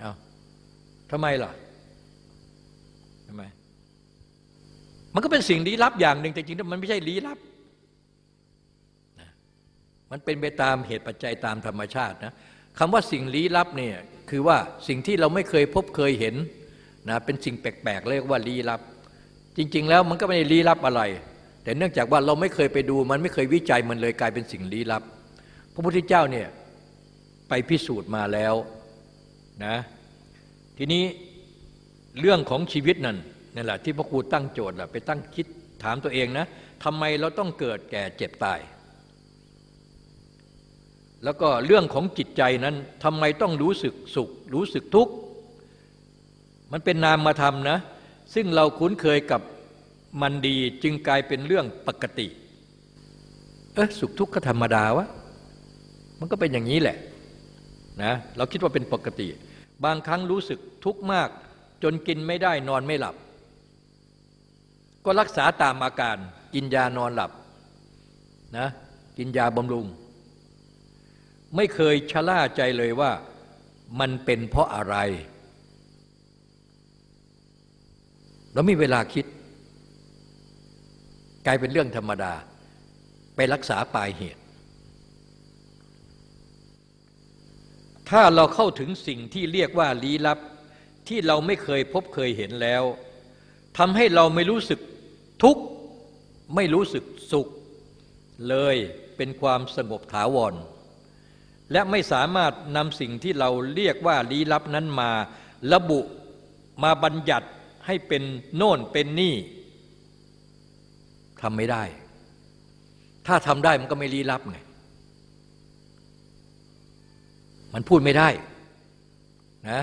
เอาทำไมล่ะทำไม มันก็เป็นสิ่งลี้ลับอย่างหนึ่งแต่จริงๆมันไม่ใช่ลี้ลับ มันเป็นไปตามเหตุปัจจัยตามธรรมชาตินะคำว่าสิ่งลี้ลับเนี่ยคือว่าสิ่งที่เราไม่เคยพบเคยเห็นนะเป็นสิ่งแปลกๆเรียกว่าลี้ลับ จริง ๆ แล้วมันก็ไม่ได้ลี้ลับอะไร แต่เนื่องจากว่าเราไม่เคยไปดู มันไม่เคยวิจัยมันเลยกลายเป็นสิ่งลี้ลับ พระพุทธเจ้าเนี่ยไปพิสูจน์มาแล้วนะทีนี้เรื่องของชีวิตนั่นนั่นแหละที่พระครูตั้งโจทย์แหละไปตั้งคิดถามตัวเองนะทำไมเราต้องเกิดแก่เจ็บตาย แล้วก็เรื่องของจิตใจนั้นทำไมต้องรู้สึกสุข รู้สึกทุกข์มันเป็นนามธรรมนะ ซึ่งเราคุ้นเคยกับมันดีจึงกลายเป็นเรื่องปกติ เออสุขทุกข์ก็ธรรมดาวะมันก็เป็นอย่างนี้แหละนะเราคิดว่าเป็นปกติ บางครั้งรู้สึกทุกข์มาก จนกินไม่ได้นอนไม่หลับ ก็รักษาตามอาการกินยานอนหลับนะกินยาบำรุง ไม่เคยชะล่าใจเลยว่ามันเป็นเพราะอะไร เรามีเวลาคิด กลายเป็นเรื่องธรรมดา ไปรักษาปลายเหตุ ถ้าเราเข้าถึงสิ่งที่เรียกว่าลี้ลับ ที่เราไม่เคยพบเคยเห็นแล้วทำให้เราไม่รู้สึกทุกข์ไม่รู้สึกสุข เลยเป็นความสงบถาวร และไม่สามารถนำสิ่งที่เราเรียกว่าลี้ลับนั้นมา ระบุมาบัญญัติให้เป็นโน่นเป็นนี่ทำไม่ได้ ถ้าทำได้มันก็ไม่ลี้ลับไงมันพูดไม่ได้นะ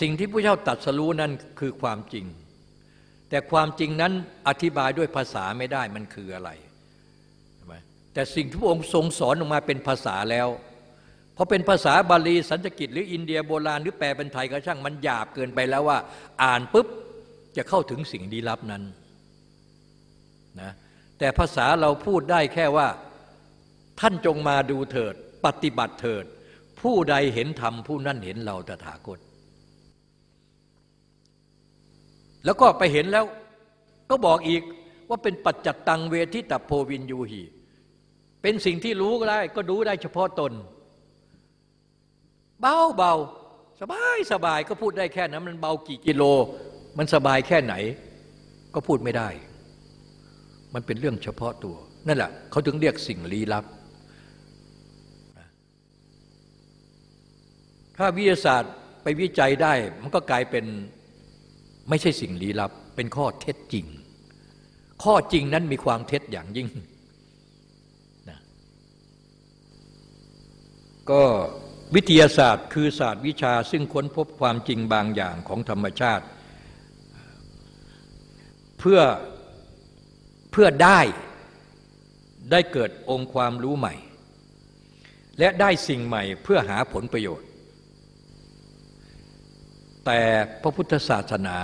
สิ่งที่พระเจ้าตัดสรู้นั้นคือความจริง แต่ความจริงนั้นอธิบายด้วยภาษาไม่ได้มันคืออะไรแต่สิ่งที่พระองค์ทรงสอนออกมาเป็นภาษาแล้ว พอเป็นภาษาบาลีสันสกิตหรืออินเดียโบราณหรือแปลเป็นไทยก็ช่างมันหยาบเกินไปแล้วว่า อ่านปุ๊บจะเข้าถึงสิ่งดีลับนั้นนะแต่ภาษาเราพูดได้แค่ว่า ท่านจงมาดูเถิด ปฏิบัติเถิด ผู้ใดเห็นธรรมผู้นั้นเห็นเราตถาคต แล้วก็ไปเห็นแล้วก็บอกอีกว่าเป็นปัจจัตตังเวทิตโพวินยูหีเป็นสิ่งที่รู้ได้ก็รู้ได้เฉพาะตน เบาเบาสบายสบายก็พูดได้แค่นั้นมันเบากี่กิโล มันสบายแค่ไหน ก็พูดไม่ได้ มันเป็นเรื่องเฉพาะตัว นั่นแหละเขาถึงเรียกสิ่งลี้ลับ ถ้าวิทยาศาสตร์ไปวิจัยได้ มันก็กลายเป็นไม่ใช่สิ่งลี้ลับ เป็นข้อเท็จจริง ข้อจริงนั้นมีความเท็จอย่างยิ่งนะก็ วิทยาศาสตร์คือศาสตร์วิชาซึ่งค้นพบความจริงบางอย่างของธรรมชาติ เพื่อเพื่อได้ได้เกิดองค์ความรู้ใหม่ และได้สิ่งใหม่เพื่อหาผลประโยชน์ แต่พระพุทธศาสนา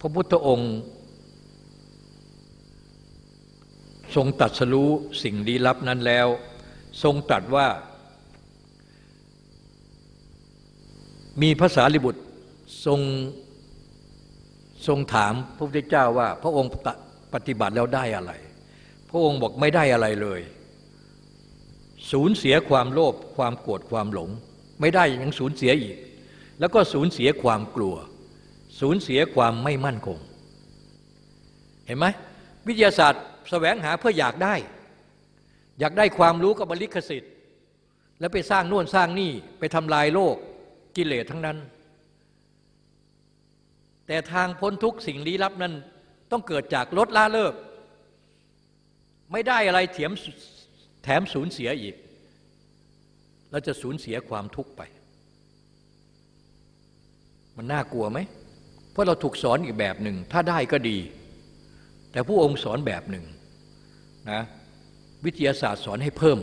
พระพุทธองค์ ทรงตัดสรู้สิ่งลี้ลับนั้นแล้ว ทรงตรัสว่า มีภาษาลิบุตรทรงทรงถามพระพุทธเจ้าว่า พระองค์ปฏิบัติแล้วได้อะไร พระองค์บอกไม่ได้อะไรเลย สูญเสียความโลภความโกรธความหลง ไม่ได้ยังสูญเสียอีก แล้วก็สูญเสียความกลัว สูญเสียความไม่มั่นคง เห็นไหมวิทยาศาสตร์แสวงหาเพื่ออยากได้ อยากได้ความรู้กับบริขสิทธิ์ แล้วไปสร้างน่นสร้างนี่ไปทำลายโลก กิเลสทั้งนั้น แต่ทางพ้นทุกสิ่งลี้ลับนั้น ต้องเกิดจากลดละเลิก ไม่ได้อะไรเถียมแถมสูญเสียอีกเราจะสูญเสียความทุกข์ไป มันน่ากลัวไหม เพราะเราถูกสอนอีกแบบหนึ่ง ถ้าได้ก็ดี แต่ผู้องค์สอนแบบหนึ่งนะวิทยาศาสตร์สอนให้เพิ่ม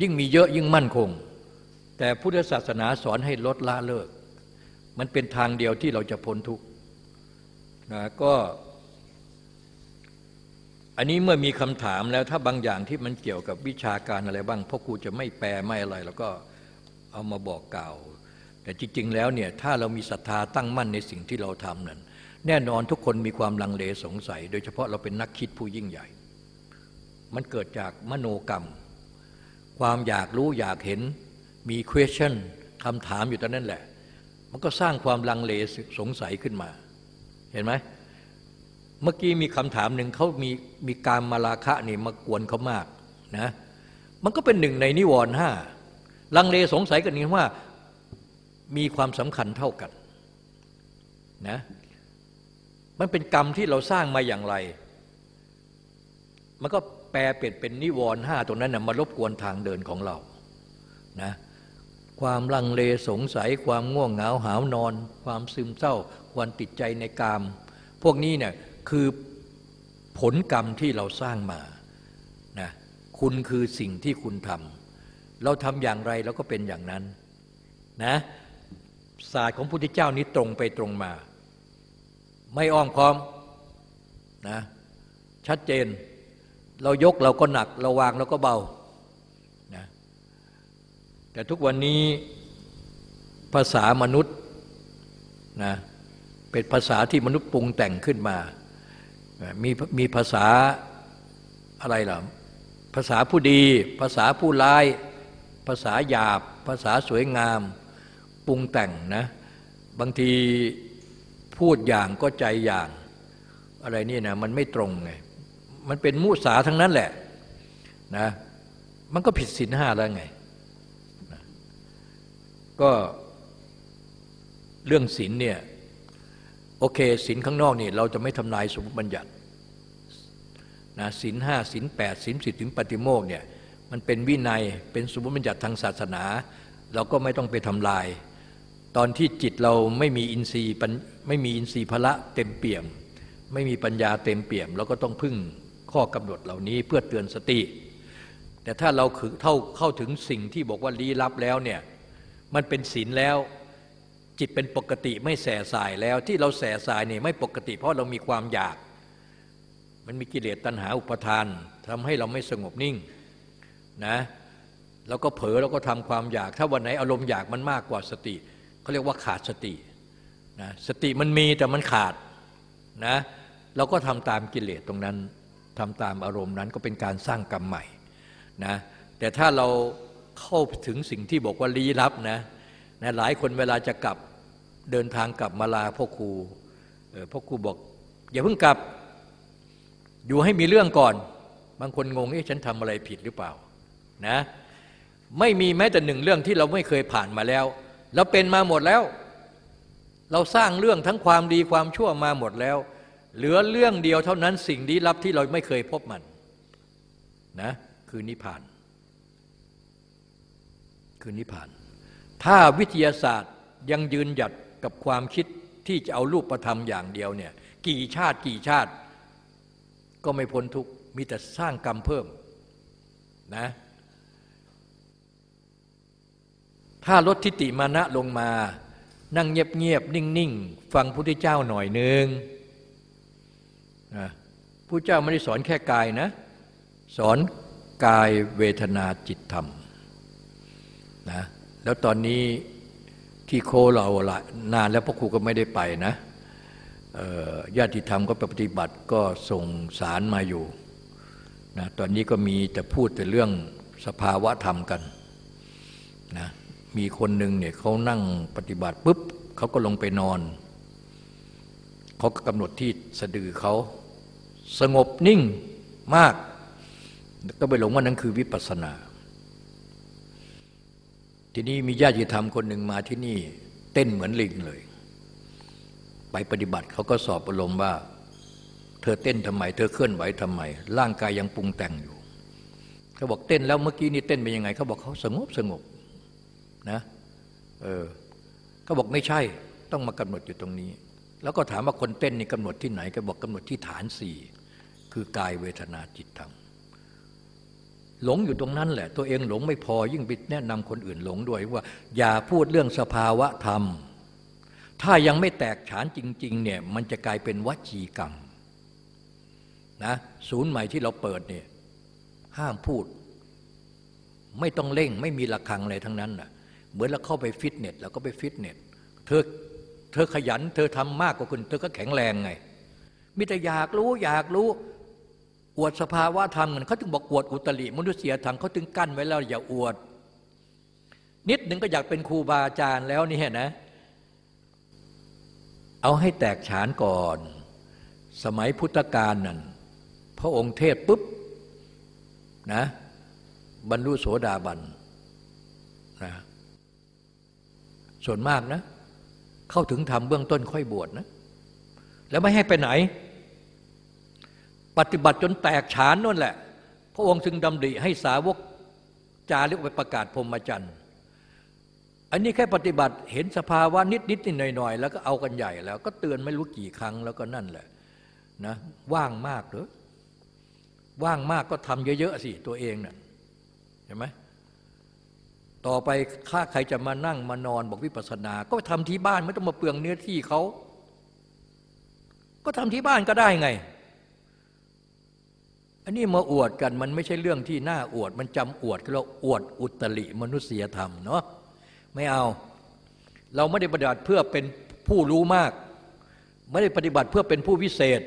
ยิ่งมีเยอะยิ่งมั่นคง แต่พุทธศาสนาสอนให้ลดละเลิก มันเป็นทางเดียวที่เราจะพ้นทุกข์นะก็อันนี้เมื่อมีคำถามแล้วถ้าบางอย่างที่มันเกี่ยวกับวิชาการอะไรบ้างพ่อครูจะไม่แปลไม่อะไร แล้วก็เอามาบอกกล่าว แต่จริง ๆ แล้วเนี่ยถ้าเรามีศรัทธาตั้งมั่นในสิ่งที่เราทำนั้น แน่นอนทุกคนมีความลังเลสงสัย โดยเฉพาะเราเป็นนักคิดผู้ยิ่งใหญ่ มันเกิดจากมโนกรรม ความอยากรู้อยากเห็น มี question คำถามอยู่ตอนนั้นแหละ มันก็สร้างความลังเลสงสัยขึ้นมา เห็นไหมเมื่อกี้มีคำถามหนึ่งเขามีมีการมาลาคะนี่มากวนเขามากนะมันก็เป็นหนึ่งในนิวรณ์ห้าลังเลสงสัยกันนี้ว่ามีความสำคัญเท่ากันนะมันเป็นกรรมที่เราสร้างมาอย่างไร มันก็แปลเปลี่ยนเป็นนิวรณ์ห้าตรงนั้นนะมารบกวนทางเดินของเรานะ ความลังเลสงสัย ความง่วงเหงาหาวนอน ความซึมเศร้าความติดใจในกาม พวกนี้เนี่ยคือผลกรรมที่เราสร้างมานะคุณคือสิ่งที่คุณทำเราทำอย่างไรเราก็เป็นอย่างนั้นนะศาสตร์ของพุทธเจ้านี้ตรงไปตรงมา ไม่อ้อมค้อมนะชัดเจน เรายกเราก็หนัก เราวางเราก็เบา แต่ทุกวันนี้ภาษามนุษย์นะเป็นภาษาที่มนุษย์ปรุงแต่งขึ้นมา มีมีภาษาอะไรล่ะ ภาษาผู้ดี ภาษาผู้ร้าย ภาษาหยาบ ภาษาสวยงาม ปรุงแต่งนะ บางทีพูดอย่างก็ใจอย่าง อะไรนี่นะมันไม่ตรงไง มันเป็นมุสาทั้งนั้นแหละนะ มันก็ผิดศีลห้าแล้วไง ก็เรื่องศีลเนี่ยโอเคศีลข้างนอกนี่เราจะไม่ทำลายสมมติบัญญัตินะศีลห้าศีลแปดศีลสิบศีลปฏิโมกเนี่ยมันเป็นวินัยเป็นสมมติบัญญัติทางศาสนา เราก็ไม่ต้องไปทำลาย ตอนที่จิตเราไม่มีอินทรีย์ไม่มีอินทรีย์พละเต็มเปี่ยม ไม่มีปัญญาเต็มเปี่ยม เราก็ต้องพึ่งข้อกำหนดเหล่านี้เพื่อเตือนสติ แต่ถ้าเราคือเท่าเข้าถึงสิ่งที่บอกว่าลี้ลับแล้วเนี่ย มันเป็นศีลแล้ว จิตเป็นปกติไม่แส่สายแล้วที่เราแส่สายนี่ไม่ปกติ เพราะเรามีความอยาก มันมีกิเลสตัณหาอุปทานทำให้เราไม่สงบนิ่งนะเราก็เผลอเราก็ทำความอยาก ถ้าวันไหนอารมณ์อยากมันมากกว่าสติเขาเรียกว่าขาดสตินะสติมันมีแต่มันขาดนะเราก็ทำตามกิเลสตรงนั้นทำตามอารมณ์นั้นก็เป็นการสร้างกรรมใหม่นะแต่ถ้าเรา เข้าถึงสิ่งที่บอกว่าลี้ลับนะนะหลายคนเวลาจะกลับเดินทางกลับมาลาพ่อครูพ่อครูบอก อย่าเพิ่งกลับ อยู่ให้มีเรื่องก่อน บางคนงงเอ๊ะฉันทำอะไรผิดหรือเปล่านะไม่มีแม้แต่หนึ่งเรื่องที่เราไม่เคยผ่านมาแล้วเราเป็นมาหมดแล้ว เราสร้างเรื่องทั้งความดีความชั่วมาหมดแล้ว เหลือเรื่องเดียวเท่านั้นสิ่งดีลับที่เราไม่เคยพบมันนะคือนิพพาน คือนิพพาน ถ้าวิทยาศาสตร์ยังยืนหยัดกับความคิดที่จะเอารูปประธรรมอย่างเดียวเนี่ยกี่ชาติกี่ชาติ ก็ไม่พ้นทุกมีแต่สร้างกรรมเพิ่มนะถ้าลดทิฏฐิมานะลงมานั่งเงียบเงียบนิ่งนิ่งฟังพระพุทธเจ้าหน่อยหนึ่งนะพระเจ้าไม่ได้สอนแค่กายนะ สอนกายเวทนาจิตธรรม นะแล้วตอนนี้ที่โคเราละนานแล้วพระครูก็ไม่ได้ไปนะญาติธรรมก็ปฏิบัติก็ส่งสารมาอยู่นะตอนนี้ก็มีแต่พูดแต่เรื่องสภาวะธรรมกันนะมีคนหนึ่งเนี่ยเขานั่งปฏิบัติปุ๊บเขาก็ลงไปนอนเขาก็กำหนดที่สะดือเขาสงบนิ่งมาก ก็ไปหลงว่านั่นคือวิปัสสนา ทีนี้มีญาติธรรมคนหนึ่งมาที่นี่ เต้นเหมือนลิงเลย ไปปฏิบัติเขาก็สอบอารมณ์ว่า เธอเต้นทำไม เธอเคลื่อนไหวทำไม ร่างกายยังปรุงแต่งอยู่เขาบอกเต้นแล้วเมื่อกี้นี่เต้นเป็นยังไงเขาบอกเขาสงบสงบนะเออเขาบอกไม่ใช่ต้องมากำหนดอยู่ตรงนี้ แล้วก็ถามว่าคนเต้นนี่กำหนดที่ไหนก็บอกกำหนดที่ฐานสี่คือกายเวทนาจิตธรรม หลงอยู่ตรงนั้นแหละ ตัวเองหลงไม่พอยิ่งไปแนะนำคนอื่นหลงด้วยว่า อย่าพูดเรื่องสภาวะธรรม ถ้ายังไม่แตกฉานจริง ๆ เนี่ย มันจะกลายเป็นวจีกรรมนะศูนย์ใหม่ที่เราเปิดเนี่ยห้ามพูด ไม่ต้องเร่งไม่มีระคังอะไรทั้งนั้นน่ะเหมือนเราเข้าไปฟิตเนสเราก็ไปฟิตเนสเธอเธอขยัน เธอทำมากกว่าคนเธอก็แข็งแรงไงมิแต่อยากรู้อยากรู้ อวดสภาวะธรรมกันเขาถึงบอกอวดอุตริมนุษยธรรมเขาถึงกั้นไว้แล้วอย่าอวด นิดหนึ่งก็อยากเป็นครูบาอาจารย์แล้วนี่เห็นะ เอาให้แตกฉานก่อน สมัยพุทธกาลนั่นพระองค์เทศปุ๊บนะบรรลุโสดาบันนะส่วนมากนะ เข้าถึงธรรมเบื้องต้นค่อยบวชนะ แล้วไม่ให้ไปไหน ปฏิบัติจนแตกฉานนั่นแหละ พระองค์จึงดำริให้สาวกจาริกไปประกาศพรมจันทร์อันนี้แค่ปฏิบัติเห็นสภาวะนิดนิดนิดหน่อยหน่อยแล้วก็เอากันใหญ่แล้ว ก็เตือนไม่รู้กี่ครั้งแล้วก็นั่นแหละนะว่างมากหรือว่างมากก็ทำเยอะๆสิตัวเองเนะ่ะเห็นไหมต่อไปถ้าใครจะมานั่งมานอนบอกวิปัสสนา ก็ทำที่บ้านไม่ต้องมาเปลืองเนื้อที่เขา ก็ทำที่บ้านก็ได้ไง อันนี้มาอวดกันมันไม่ใช่เรื่องที่น่าอวด มันจำอวดเราอวดอุตริมนุษยธรรมเนาะไม่เอา เราไม่ได้ปฏิบัติเพื่อเป็นผู้รู้มาก ไม่ได้ปฏิบัติเพื่อเป็นผู้วิเศษ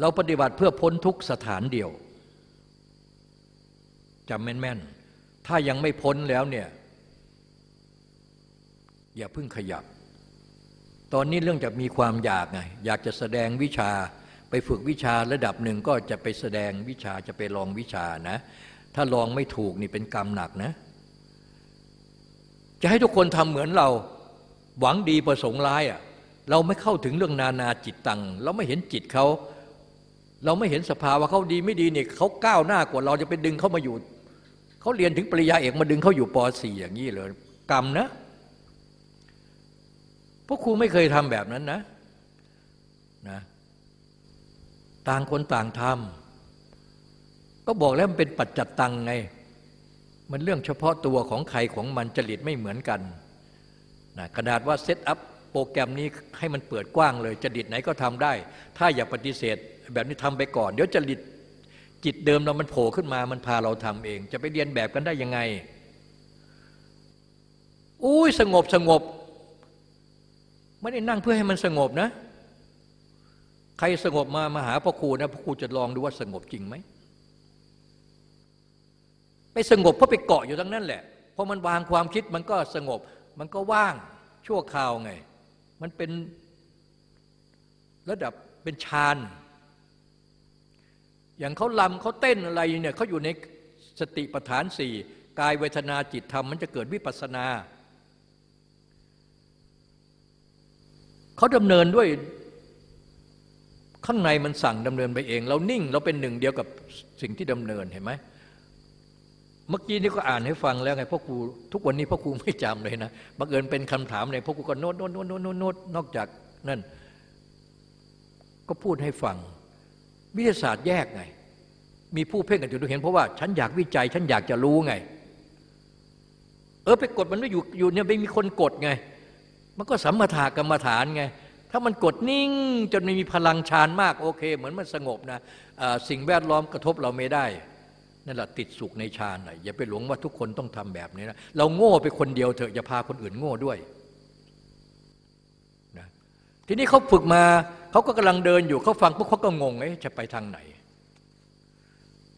เราปฏิบัติเพื่อพ้นทุกสถานเดียวจำแม่นๆ ถ้ายังไม่พ้นแล้วเนี่ย อย่าเพิ่งขยับ ตอนนี้เรื่องจะมีความอยากไง อยากจะแสดงวิชา ไปฝึกวิชาระดับหนึ่งก็จะไปแสดงวิชาจะไปลองวิชานะ ถ้าลองไม่ถูกนี่เป็นกรรมหนักนะ จะให้ทุกคนทำเหมือนเราหวังดีประสงค์ร้ายอะ่ะเราไม่เข้าถึงเรื่องนานาจิตตัง เราไม่เห็นจิตเขา เราไม่เห็นสภาวะเขาดีไม่ดีเนี่ยเขาก้าวหน้ากว่าเราจะไปดึงเขามาอยู่เขาเรียนถึงปริญญาเอกมาดึงเขาอยู่ป .4 อย่างนี้เลยกรรมนะพวกครูไม่เคยทำแบบนั้นนะนะ ต่างคนต่างทำก็บอกแล้วมันเป็นปัจจัตตังไง มันเรื่องเฉพาะตัวของใครของมันจริตไม่เหมือนกันนะขนาดว่าเซตอัพโปรแกรมนี้ให้มันเปิดกว้างเลยจริตไหนก็ทำได้ ถ้าอย่าปฏิเสธ แบบนี้ทำไปก่อน เดี๋ยวจริตจิตเดิมเรามันโผล่ขึ้นมามันพาเราทำเอง จะไปเรียนแบบกันได้ยังไงอุ้ยสงบสงบ ไม่ได้นั่งเพื่อให้มันสงบนะ ใครสงบมามาหาพ่อครูนะพ่อครูจะลองดูว่าสงบจริงไหมไปสงบเพราะไปเกาะอยู่ทั้งนั้นแหละเพอมันวางความคิดมันก็สงบ มันก็ว่างชั่วคราวไง มันเป็นระดับเป็นฌานอย่างเขาลำเขาเต้นอะไรเนี่ยเขาอยู่ในสติปัฏฐานสี่กายเวทนาจิตธรรม มันจะเกิดวิปัสนาเขาดำเนินด้วย ข้างในมันสั่งดำเนินไปเอง เรานิ่งเราเป็นหนึ่งเดียวกับสิ่งที่ดำเนินเห็นไหมเมื่อกี้นี่ก็อ่านให้ฟังแล้วไงพ่อครูทุกวันนี้พ่อครูไม่จำเลยนะบังเอิญเป็นคำถามเลยพ่อครูก็โน้ตโน้ตโน้ตโน้ตโน้ตนอกจากนั่น ก็พูดให้ฟัง วิทยาศาสตร์แยกไง มีผู้เพ่งกันอยู่เห็น เพราะว่าฉันอยากวิจัย ฉันอยากจะรู้ไง เออไปกดมันไม่อยู่อยู่เนี่ยไม่มีคนกดไง มันก็สัมมาทากรรมฐานไง ถ้ามันกดนิ่งจนไม่มีพลังฌานมากโอเค เหมือนมันสงบนะสิ่งแวดล้อมกระทบเราไม่ได้นั่นแหละติดสุขในฌานหน่อยอย่าไปหลงว่าทุกคนต้องทำแบบนี้นะเราโง่ไปคนเดียวเถอะอย่าพาคนอื่นโง่ด้วยนะทีนี้เขาฝึกมาเขาก็กำลังเดินอยู่เขาฟังพวกเขาก็งงไอ้จะไปทางไหน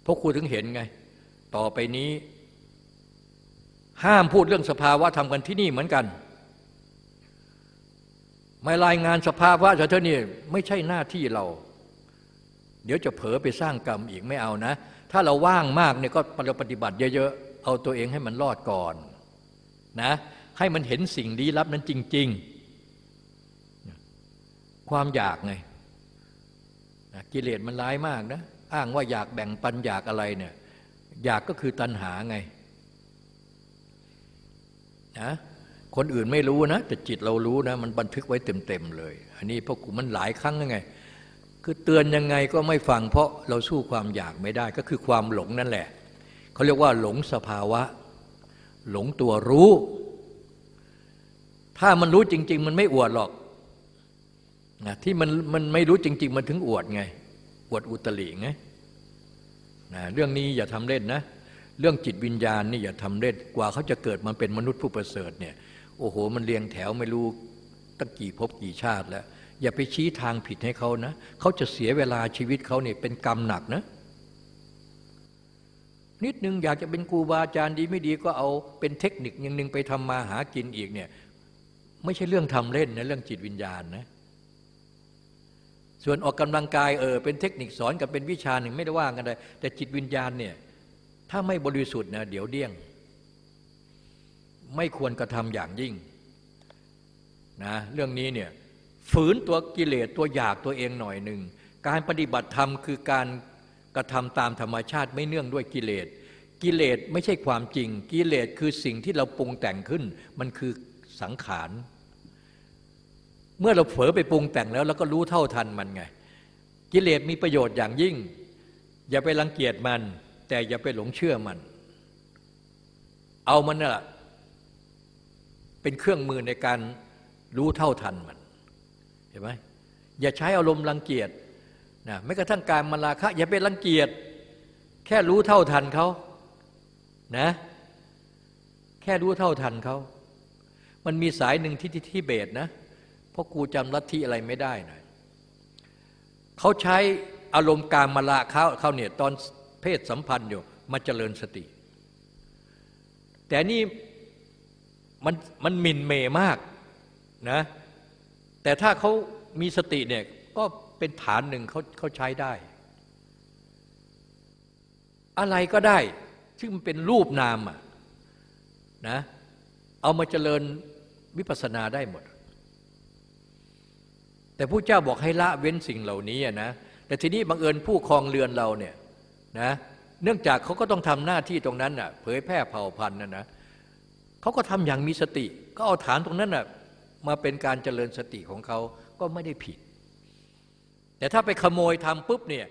พวกครูถึงเห็นไง ต่อไปนี้ ห้ามพูดเรื่องสภาวะทำกันที่นี่เหมือนกัน ไม่รายงานสภาวะเถอะนี่ไม่ใช่หน้าที่เรา เดี๋ยวจะเผลอไปสร้างกรรมอีกไม่เอานะ ถ้าเราว่างมากเนี่ยก็ปฏิบัติเยอะๆ เอาตัวเองให้มันรอดก่อนนะให้มันเห็นสิ่งลี้ลับนั้นจริง ๆ ความอยากไงกิเลสมันร้ายมากนะ อ้างว่าอยากแบ่งปันอยากอะไรเนี่ยอยากก็คือตัณหาไงนะ คนอื่นไม่รู้นะ แต่จิตเรารู้นะ มันบันทึกไว้เต็มๆเลย อันนี้พวกกูมันหลายครั้งไง คือเตือนยังไงก็ไม่ฟังเพราะเราสู้ความอยากไม่ได้ ก็คือความหลงนั่นแหละเขาเรียกว่าหลงสภาวะ หลงตัวรู้ ถ้ามันรู้จริง ๆ มันไม่อวดหรอกนะที่มันมันไม่รู้จริง ๆ มันถึงอวดไง อวดอุตริไงนะเรื่องนี้อย่าทำเล่นนะ เรื่องจิตวิญญาณนี่อย่าทำเล่น กว่าเขาจะเกิดมาเป็นมนุษย์ผู้ประเสริฐเนี่ย โอ้โห มันเรียงแถวไม่รู้ตั้งกี่ภพกี่ชาติแล้ว อย่าไปชี้ทางผิดให้เขานะเขาจะเสียเวลาชีวิตเขาเนี่ยเป็นกรรมหนักนะ นิดนึงอยากจะเป็นครูบาอาจารย์ดีไม่ดีก็เอาเป็นเทคนิคอย่างหนึ่งไปทำมาหากินอีกเนี่ยไม่ใช่เรื่องทำเล่นนะเรื่องจิตวิญญาณนะส่วนออกกำลังกายเออเป็นเทคนิคสอนกับเป็นวิชาหนึ่งไม่ได้ว่ากันเลยแต่จิตวิญญาณเนี่ยถ้าไม่บริสุทธิ์นะเดี๋ยวเดี้ยง ไม่ควรกระทำอย่างยิ่งนะเรื่องนี้เนี่ยฝืนตัวกิเลสตัวอยากตัวเองหน่อยหนึ่ง การปฏิบัติธรรมคือการกระทำตามธรรมชาติไม่เนื่องด้วยกิเลส กิเลสไม่ใช่ความจริง กิเลสคือสิ่งที่เราปรุงแต่งขึ้น มันคือสังขาร เมื่อเราเผลอไปปรุงแต่งแล้วเราก็รู้เท่าทันมันไง กิเลสมีประโยชน์อย่างยิ่ง อย่าไปรังเกียจมัน แต่อย่าไปหลงเชื่อมัน เอามันน่ะ เป็นเครื่องมือในการรู้เท่าทันมันเห็นไหมอย่าใช้อารมณ์รังเกียจนะไม่กระทั่งการมาลาคะอย่าไปรังเกียจแค่รู้เท่าทันเขานะแค่รู้เท่าทันเขา มันมีสายหนึ่งที่ที่ที่เบตนะเพราะกูจำลัทธิอะไรไม่ได้นะเขาใช้อารมณ์การมาลาเขาเขาเนี่ยตอนเพศสัมพันธ์อยู่มาเจริญสติ แต่นี่ มันมันมินเมมากนะแต่ถ้าเขามีสติเนี่ยก็เป็นฐานหนึ่งเขาเขาใช้ได้ อะไรก็ได้ ซึ่งมันเป็นรูปนามอะนะเอามาเจริญวิปัสสนาได้หมด แต่ผู้เจ้าบอกให้ละเว้นสิ่งเหล่านี้นะแต่ทีนี้บังเอิญผู้ครองเรือนเราเนี่ยนะเนื่องจากเขาก็ต้องทำหน้าที่ตรงนั้นน่ะเผยแพร่เผ่าพันธุ์นะนะ เขาก็ทำอย่างมีสติ ก็เอาฐานตรงนั้นน่ะมาเป็นการเจริญสติของเขาก็ไม่ได้ผิด แต่ถ้าไปขโมยทำปุ๊บเนี่ย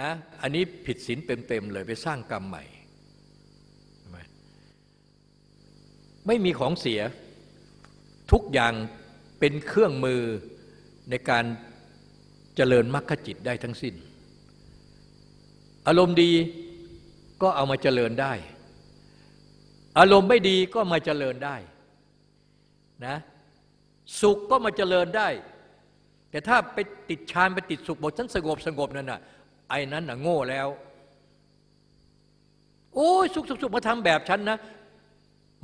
นะอันนี้ผิดศีลเต็มๆเลยไปสร้างกรรมใหม่ ไม่มีของเสียทุกอย่างเป็นเครื่องมือในการเจริญมรรคจิตได้ทั้งสิ้น อารมณ์ดีก็เอามาเจริญได้ อารมณ์ไม่ดีก็มาเจริญได้นะสุขก็มาเจริญได้ แต่ถ้าไปติดฌานไปติดสุขบอกฉันสงบสงบนั่นน่ะไอ้นั้นน่ะโง่แล้ว โอ้ยสุขสุขสุขมาทำแบบฉันนะ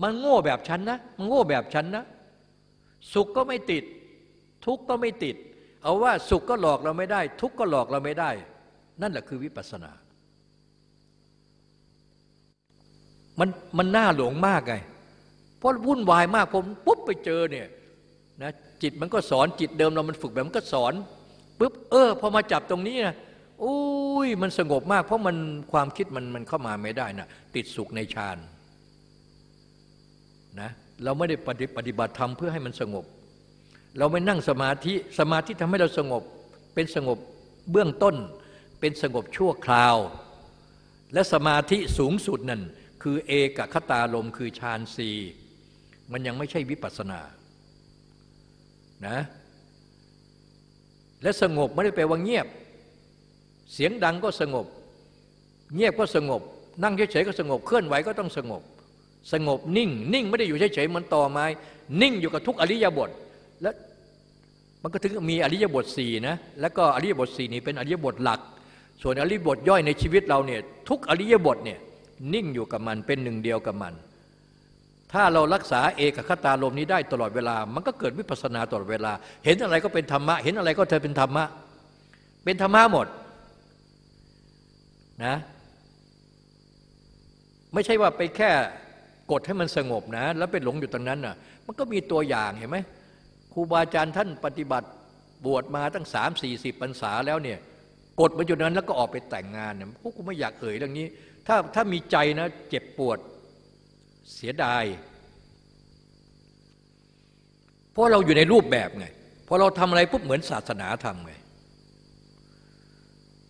มันโง่แบบฉันนะมันโง่แบบฉันนะ สุขก็ไม่ติด ทุกข์ก็ไม่ติด เอาว่าสุขก็หลอกเราไม่ได้ ทุกข์ก็หลอกเราไม่ได้ นั่นแหละคือวิปัสสนา มันมันน่าหลงมากไงเพราะวุ่นวายมากผมปุ๊บไปเจอเนี่ยนะจิตมันก็สอนจิตเดิมเรามันฝึกแบบมันก็สอนปุ๊บเออพอมาจับตรงนี้นะอุ้ยมันสงบมาก เพราะมันความคิดมันมันเข้ามาไม่ได้นะติดสุขในฌานนะเราไม่ได้ปฏิบัติธรรมเพื่อให้มันสงบ เราไม่นั่งสมาธิสมาธิทำให้เราสงบ เป็นสงบเบื้องต้น เป็นสงบชั่วคราว และสมาธิสูงสุดนั่น คือเอกคตาลมคือฌานสีมันยังไม่ใช่วิปัสนานะและสงบไม่ได้แปลว่าเงียบ เสียงดังก็สงบ เงียบก็สงบ นั่งเฉยๆก็สงบ เคลื่อนไหวก็ต้องสงบ สงบนิ่ง นิ่งไม่ได้อยู่เฉยๆมันต่อไม้ นิ่งอยู่กับทุกอริยบท และมันก็ถึงมีอริยบทสี่นะ แล้วก็อริยบทสี่นี้เป็นอริยบทหลัก ส่วนอริยบทย่อยในชีวิตเราเนี่ยทุกอริยบทเนี่ย นิ่งอยู่กับมันเป็นหนึ่งเดียวกับมัน ถ้าเรารักษาเอกคตาลมนี้ได้ตลอดเวลา มันก็เกิดวิปัสสนาตลอดเวลา เห็นอะไรก็เป็นธรรมะ เห็นอะไรก็เธอเป็นธรรมะ เป็นธรรมะหมดนะไม่ใช่ว่าไปแค่กดให้มันสงบนะ แล้วไปหลงอยู่ตรงนั้นน่ะมันก็มีตัวอย่างเห็นไหมครูบาอาจารย์ท่านปฏิบัติบวชมาตั้งสามสี่สิบพรรษาแล้วเนี่ยกดมาอยู่นั้นแล้วก็ออกไปแต่งงานเนี่ยพวกกูไม่อยากเอ่ยเรื่องนี้ ถ้าถ้ามีใจนะ เจ็บปวดเสียดาย เพราะเราอยู่ในรูปแบบไงพอเราทำอะไรปุ๊บเหมือนศาสนาทำไง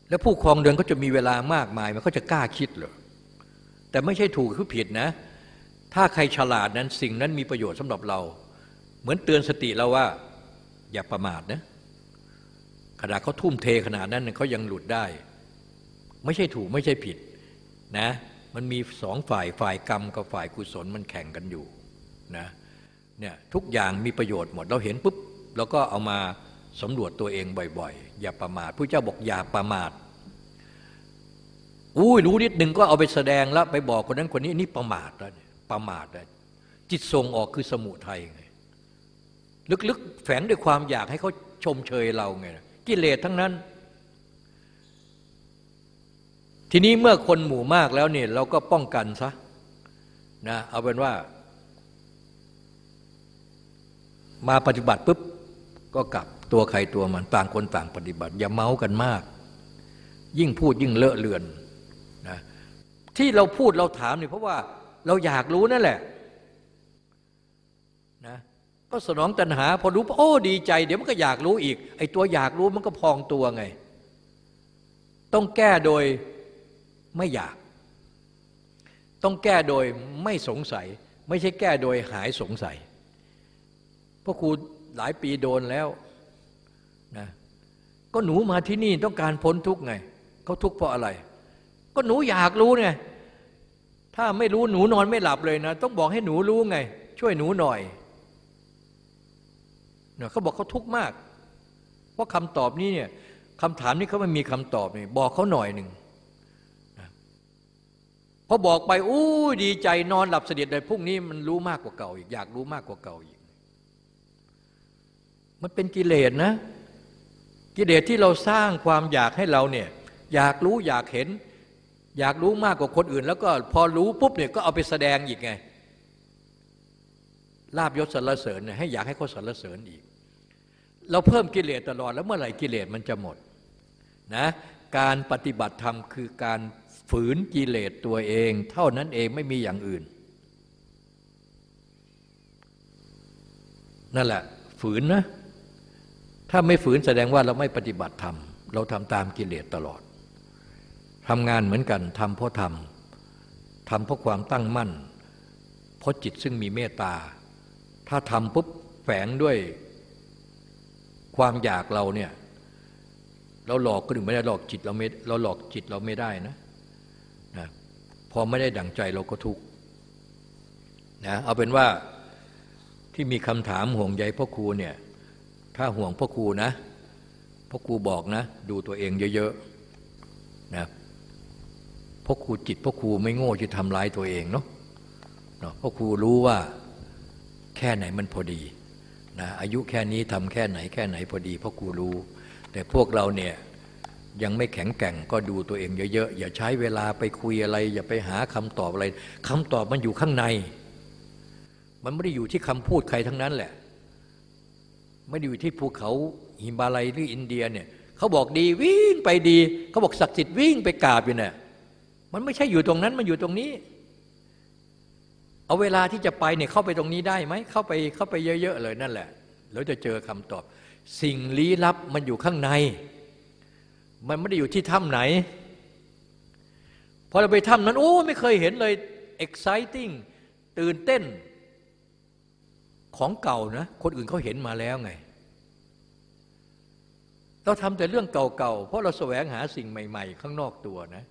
แล้วผู้ครองเดือนก็จะมีเวลามากมายมันก็จะกล้าคิดเหรอแต่ไม่ใช่ถูกหรือผิดนะ ถ้าใครฉลาดนั้นสิ่งนั้นมีประโยชน์สำหรับเรา เหมือนเตือนสติเราว่า อย่าประมาทนะขณะเขาทุ่มเทขนาดนั้นเขายังหลุดได้ ไม่ใช่ถูกไม่ใช่ผิด นะมันมีสองฝ่ายฝ่ายกรรมกับฝ่ายกุศลมันแข่งกันอยู่นะเนี่ยทุกอย่างมีประโยชน์หมดเราเห็นปุ๊บเราก็เอามาสำรวจตัวเองบ่อยๆ อย่าประมาทผู้เจ้าบอกอย่าประมาทอุ้ยรู้นิดหนึ่งก็เอาไปแสดงแล้วไปบอกคนนั้นคนนี้นี่ประมาทแล้วประมาทแล้วจิตทรงออกคือสมุทัยไงลึกๆแฝงด้วยความอยากให้เขาชมเชยเราไงกิเลสทั้งนั้น ทีนี้เมื่อคนหมู่มากแล้วเนี่ยเราก็ป้องกันซะนะเอาเป็นว่า มาปฏิบัติปุ๊บก็กลับตัวใครตัวมันต่างคนต่างปฏิบัติ อย่าเมาส์กันมาก ยิ่งพูดยิ่งเลอะเลือนนะที่เราพูดเราถามเนี่ยเพราะว่าเราอยากรู้นั่นแหละนะก็สนองตัณหา พอรู้โอ้ดีใจ เดี๋ยวมันก็อยากรู้อีกไอ้ตัวอยากรู้มันก็พองตัวไง ต้องแก้โดย ไม่อยาก ต้องแก้โดยไม่สงสัย ไม่ใช่แก้โดยหายสงสัยเพราะครูหลายปีโดนแล้วนะก็หนูมาที่นี่ต้องการพ้นทุกข์ไงเขาทุกข์เพราะอะไร ก็หนูอยากรู้ไงถ้าไม่รู้หนูนอนไม่หลับเลยนะ ต้องบอกให้หนูรู้ไง ช่วยหนูหน่อยเนี่ยเขาบอกเขาทุกข์มาก เพราะคำตอบนี้เนี่ยคำถามนี้เขาไม่มีคำตอบนี่บอกเขาหน่อยหนึ่ง พอบอกไปอู้ดีใจนอนหลับสนิทเลยพรุ่งนี้มันรู้มากกว่าเก่าอีกอยากรู้มากกว่าเก่าอีก มันเป็นกิเลสนะ กิเลสที่เราสร้างความอยากให้เราเนี่ยอยากรู้อยากเห็น อยากรู้มากกว่าคนอื่น แล้วก็พอรู้ปุ๊บเนี่ยก็เอาไปแสดงอีกไงลาบยศสรรเสริญเนี่ยให้อยากให้เขาสรรเสริญอีก เราเพิ่มกิเลสตลอดแล้วเมื่อไหร่กิเลสมันจะหมดนะ การปฏิบัติธรรมคือการฝืนกิเลสตัวเอง เท่านั้นเองไม่มีอย่างอื่น นั่นแหละ ฝืนนะ ถ้าไม่ฝืนแสดงว่าเราไม่ปฏิบัติธรรม เราทำตามกิเลสตลอดทำงานเหมือนกันทำเพราะทำทำเพราะความตั้งมั่น เพราะจิตซึ่งมีเมตตา ถ้าทำปุ๊บแฝงด้วยความอยากเราเนี่ย เราหลอกก็ถึงไม่ได้หลอกจิตเราไม่เราหลอกจิตเราไม่ได้นะนะพอไม่ได้ดั่งใจเราก็ทุกข์นะเอาเป็นว่าที่มีคำถามห่วงใยพ่อครูเนี่ยถ้าห่วงพ่อครูนะพ่อครูบอกนะ ดูตัวเองเยอะๆนะพ่อครูจิตพ่อครูไม่โง่ที่ทำร้ายตัวเองเนาะเนาะพราะครูรู้ว่าแค่ไหนมันพอดีนะอายุแค่นี้ทำแค่ไหนแค่ไหนพอดีพราะครูรู้ แต่พวกเราเนี่ยยังไม่แข็งแกร่งก็ดูตัวเองเยอะๆ อย่าใช้เวลาไปคุยอะไร อย่าไปหาคำตอบอะไรคำตอบมันอยู่ข้างใน มันไม่ได้อยู่ที่คำพูดใครทั้งนั้นแหละ ไม่ได้อยู่ที่ภูเขาหิมาลัยหรืออินเดียเนี่ยเขาบอกดีวิ่งไปดีเขาบอกศักดิ์สิทธิ์วิ่งไปกราบอยู่เนี่ยมันไม่ใช่อยู่ตรงนั้นมันอยู่ตรงนี้ เอาเวลาที่จะไปเนี่ยเข้าไปตรงนี้ได้ไหมเข้าไปเข้าไปเยอะ ๆ เลยนั่นแหละแล้วจะเจอคำตอบ สิ่งลี้ลับมันอยู่ข้างใน มันไม่ได้อยู่ที่ถ้ำไหน พอเราไปถ้ำนั้น โอ้ไม่เคยเห็นเลย exciting ตื่นเต้น ของเก่านะ คนอื่นเขาเห็นมาแล้วไง เราทำแต่เรื่องเก่าๆ เพราะเราแสวงหาสิ่งใหม่ ๆ ข้างนอกตัวนะ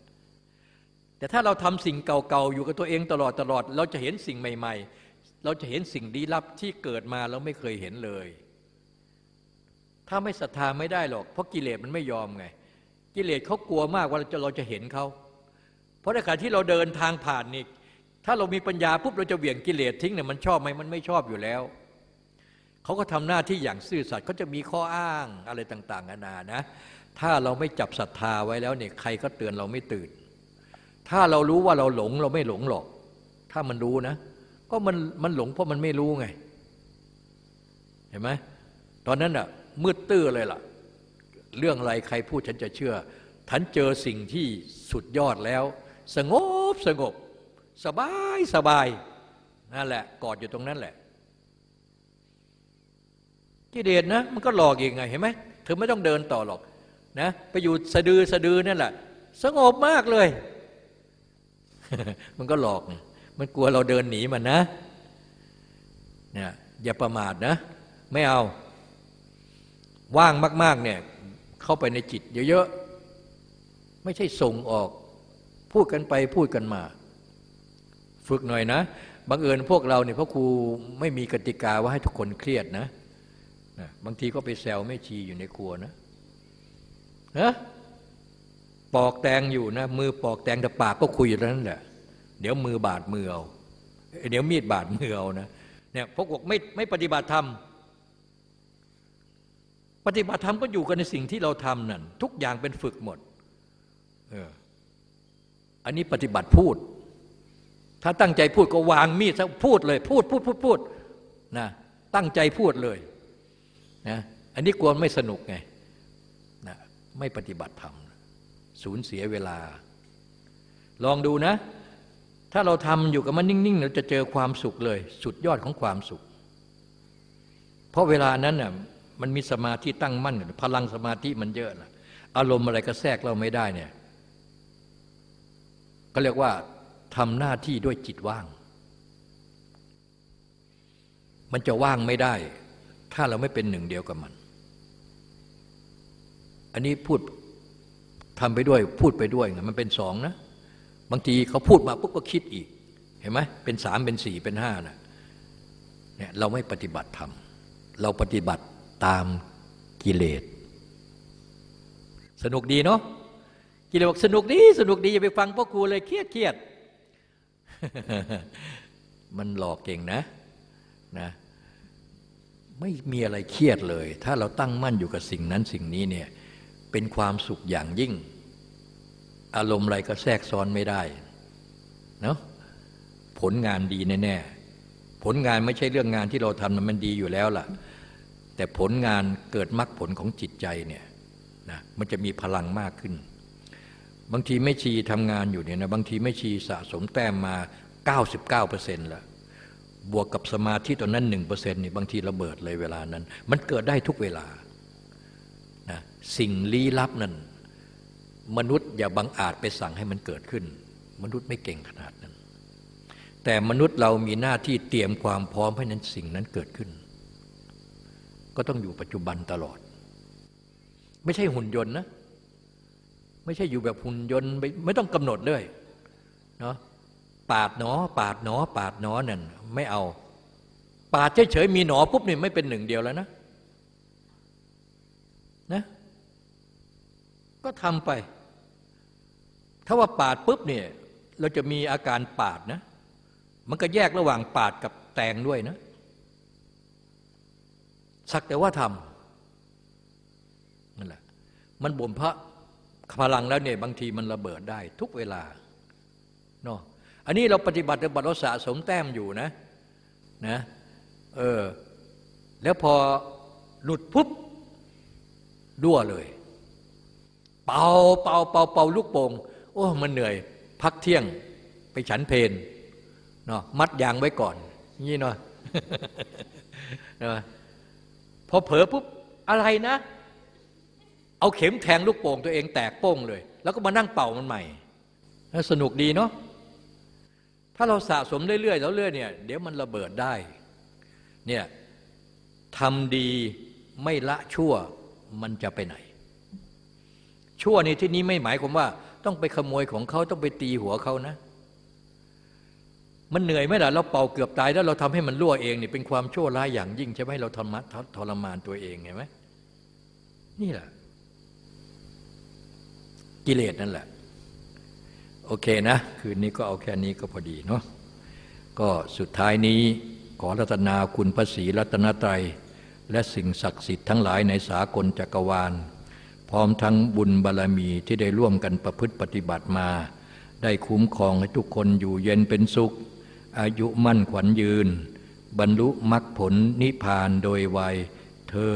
แต่ถ้าเราทำสิ่งเก่าๆ อยู่กับตัวเองตลอดตลอด เราจะเห็นสิ่งใหม่ ๆ เราจะเห็นสิ่งดีลับที่เกิดมาแล้วไม่เคยเห็นเลย ถ้าไม่ศรัทธาไม่ได้หรอก เพราะกิเลสมันไม่ยอมไง กิเลสเขากลัวมากว่าเราจะเราจะเห็นเขาเพราะในขณะที่เราเดินทางผ่านนี่ถ้าเรามีปัญญาปุ๊บเราจะเหวี่ยงกิเลสทิ้งเนี่ยมันชอบไหมมันไม่ชอบอยู่แล้วเขาก็ทำหน้าที่อย่างซื่อสัตย์เขาจะมีข้ออ้างอะไรต่างๆนานานะ ถ้าเราไม่จับศรัทธาไว้แล้วเนี่ยใครก็เตือนเราไม่ตื่น ถ้าเรารู้ว่าเราหลงเราไม่หลงหรอก ถ้ามันรู้นะ ก็มันมันหลงเพราะมันไม่รู้ไง เห็นไหมตอนนั้นอะ มืดตื้อเลยล่ะ เรื่องอะไรใครพูดฉันจะเชื่อฉันเจอสิ่งที่สุดยอดแล้ว สงบสงบ สบายสบายนั่นแหละกอดอยู่ตรงนั้นแหละกิเลสนะมันก็หลอกอีกไงเห็นไหมเธอไม่ต้องเดินต่อหรอกนะไปอยู่สะดือสะดือนั่นแหละ สงบมากเลย มันก็หลอก มันกลัวเราเดินหนีมันนะเนี่ยอย่าประมาทนะ ไม่เอา ว่างมากๆเนี่ยเข้าไปในจิตเยอะๆ ไม่ใช่ส่งออก พูดกันไปพูดกันมา ฝึกหน่อยนะบังเอิญพวกเราเนี่ยพ่อครูไม่มีกติกาว่าให้ทุกคนเครียดนะนะบางทีก็ไปแซวแม่ชีอยู่ในครัวนะนะปอกแตงอยู่นะ มือปอกแตงแต่ปากก็คุยอยู่นั้นแหละ เดี๋ยวมือบาดมือเอาเดี๋ยวมีดบาดมือเอานะเนี่ยพวกบอกไม่ไม่ปฏิบัติธรรม ปฏิบัติธรรมก็อยู่กันในสิ่งที่เราทำนั่นทุกอย่างเป็นฝึกหมดอออันนี้ปฏิบัติพูด ถ้าตั้งใจพูดก็วางมีดพูดเลย พูดพูดพูดพูดนะตั้งใจพูดเลยนะอันนี้กลัวไม่สนุกไงนะไม่ปฏิบัติธรรมสูญเสียเวลา ลองดูนะ ถ้าเราทำอยู่กับมันนิ่งๆ เราจะเจอความสุขเลย สุดยอดของความสุข เพราะเวลานั้นน่ะ มันมีสมาธิตั้งมั่น พลังสมาธิมันเยอะนะอารมณ์อะไรก็แทรกเราไม่ได้เนี่ยก็เรียกว่าทำหน้าที่ด้วยจิตว่าง มันจะว่างไม่ได้ ถ้าเราไม่เป็นหนึ่งเดียวกับมัน อันนี้พูดทำไปด้วยพูดไปด้วยไงมันเป็นสองนะ บางทีเขาพูดมาปุ๊บก็คิดอีก เห็นไหมเป็นสามเป็นสี่เป็นห้านะเนี่ยเราไม่ปฏิบัติธรรมเราปฏิบัติ ตามกิเลส สนุกดีเนาะกิเลสบอกสนุกดีสนุกดีอย่าไปฟังพ่อครูเลยเครียดเครียดมันหลอกเก่งนะนะไม่มีอะไรเครียดเลย ถ้าเราตั้งมั่นอยู่กับสิ่งนั้นสิ่งนี้เนี่ยเป็นความสุขอย่างยิ่ง อารมณ์อะไรก็แทรกซ้อนไม่ได้เนาะผลงานดีแน่ๆผลงานไม่ใช่เรื่องงานที่เราทำมันดีอยู่แล้วล่ะ แต่ผลงานเกิดมรรคผลของจิตใจเนี่ยนะมันจะมีพลังมากขึ้น บางทีไม่ชีทำงานอยู่เนี่ยนะบางทีไม่ชีสะสมแต้มมา 99%แล้วบวกกับสมาธิตอนนั้น1%นี่บางทีระเบิดเลยเวลานั้น มันเกิดได้ทุกเวลานะสิ่งลี้ลับนั้น มนุษย์อย่าบังอาจไปสั่งให้มันเกิดขึ้น มนุษย์ไม่เก่งขนาดนั้น แต่มนุษย์เรามีหน้าที่เตรียมความพร้อมให้นั้นสิ่งนั้นเกิดขึ้น ก็ต้องอยู่ปัจจุบันตลอด ไม่ใช่หุ่นยนต์นะ ไม่ใช่อยู่แบบหุ่นยนต์ไม่ไม่ต้องกำหนดเลยเนาะปาดหนอ ปาดหนอ ปาดหนอนั่นไม่เอา ปาดเฉยๆมีหนอปุ๊บนี่ไม่เป็นหนึ่งเดียวแล้วนะนะก็ทำไป ถ้าว่าปาดปุ๊บเนี่ยเราจะมีอาการปาดนะ มันก็แยกระหว่างปาดกับแตงด้วยนะ สักแต่ว่าทำนั่นแหละมันบ่มพระพลังแล้วเนี่ยบางทีมันระเบิดได้ทุกเวลาเนาะอันนี้เราปฏิบัติปฏิบัติเราสะสมแต้มอยู่นะนะเออแล้วพอหลุดปุ๊บดั่วเลย เป่าเป่าเป่าเป่าลูกโป่งโอ้มันเหนื่อย พักเที่ยงไปฉันเพนเนาะมัดยางไว้ก่อน นี่เนาะ อเผลอปุ๊บอะไรนะ เอาเข็มแทงลูกโป่งตัวเองแตกโป้งเลย แล้วก็มานั่งเป่ามันใหม่สนุกดีเนาะถ้าเราสะสมเรื่อยๆแล้วเรื่อยเนี่ยเดี๋ยวมันระเบิดได้เนี่ยทำดีไม่ละชั่วมันจะไปไหน ชั่วในที่นี้ไม่หมายความว่า ต้องไปขโมยของเขาต้องไปตีหัวเขานะ มันเหนื่อยไหมล่ะเราเป่าเกือบตายแล้วเราทำให้มันรั่วเองนี่เป็นความชั่วร้ายอย่างยิ่งใช่ไหมเราทรมานทรมานตัวเองเห็นไหมนี่แหละ กิเลสนั่นแหละ โอเคนะ คืนนี้ก็เอาแค่นี้ก็พอดีเนาะก็สุดท้ายนี้ขอรัตนาคุณพระศรีรัตนตรัย และสิ่งศักดิ์สิทธิ์ทั้งหลายในสากลจักรวาล พร้อมทั้งบุญบารรมีที่ได้ร่วมกันประพฤติปฏิบัติมา ได้คุ้มครองให้ทุกคนอยู่เย็นเป็นสุข อายุมั่นขวัญยืน บรรลุมรรคผลนิพพานโดยไวยเทอ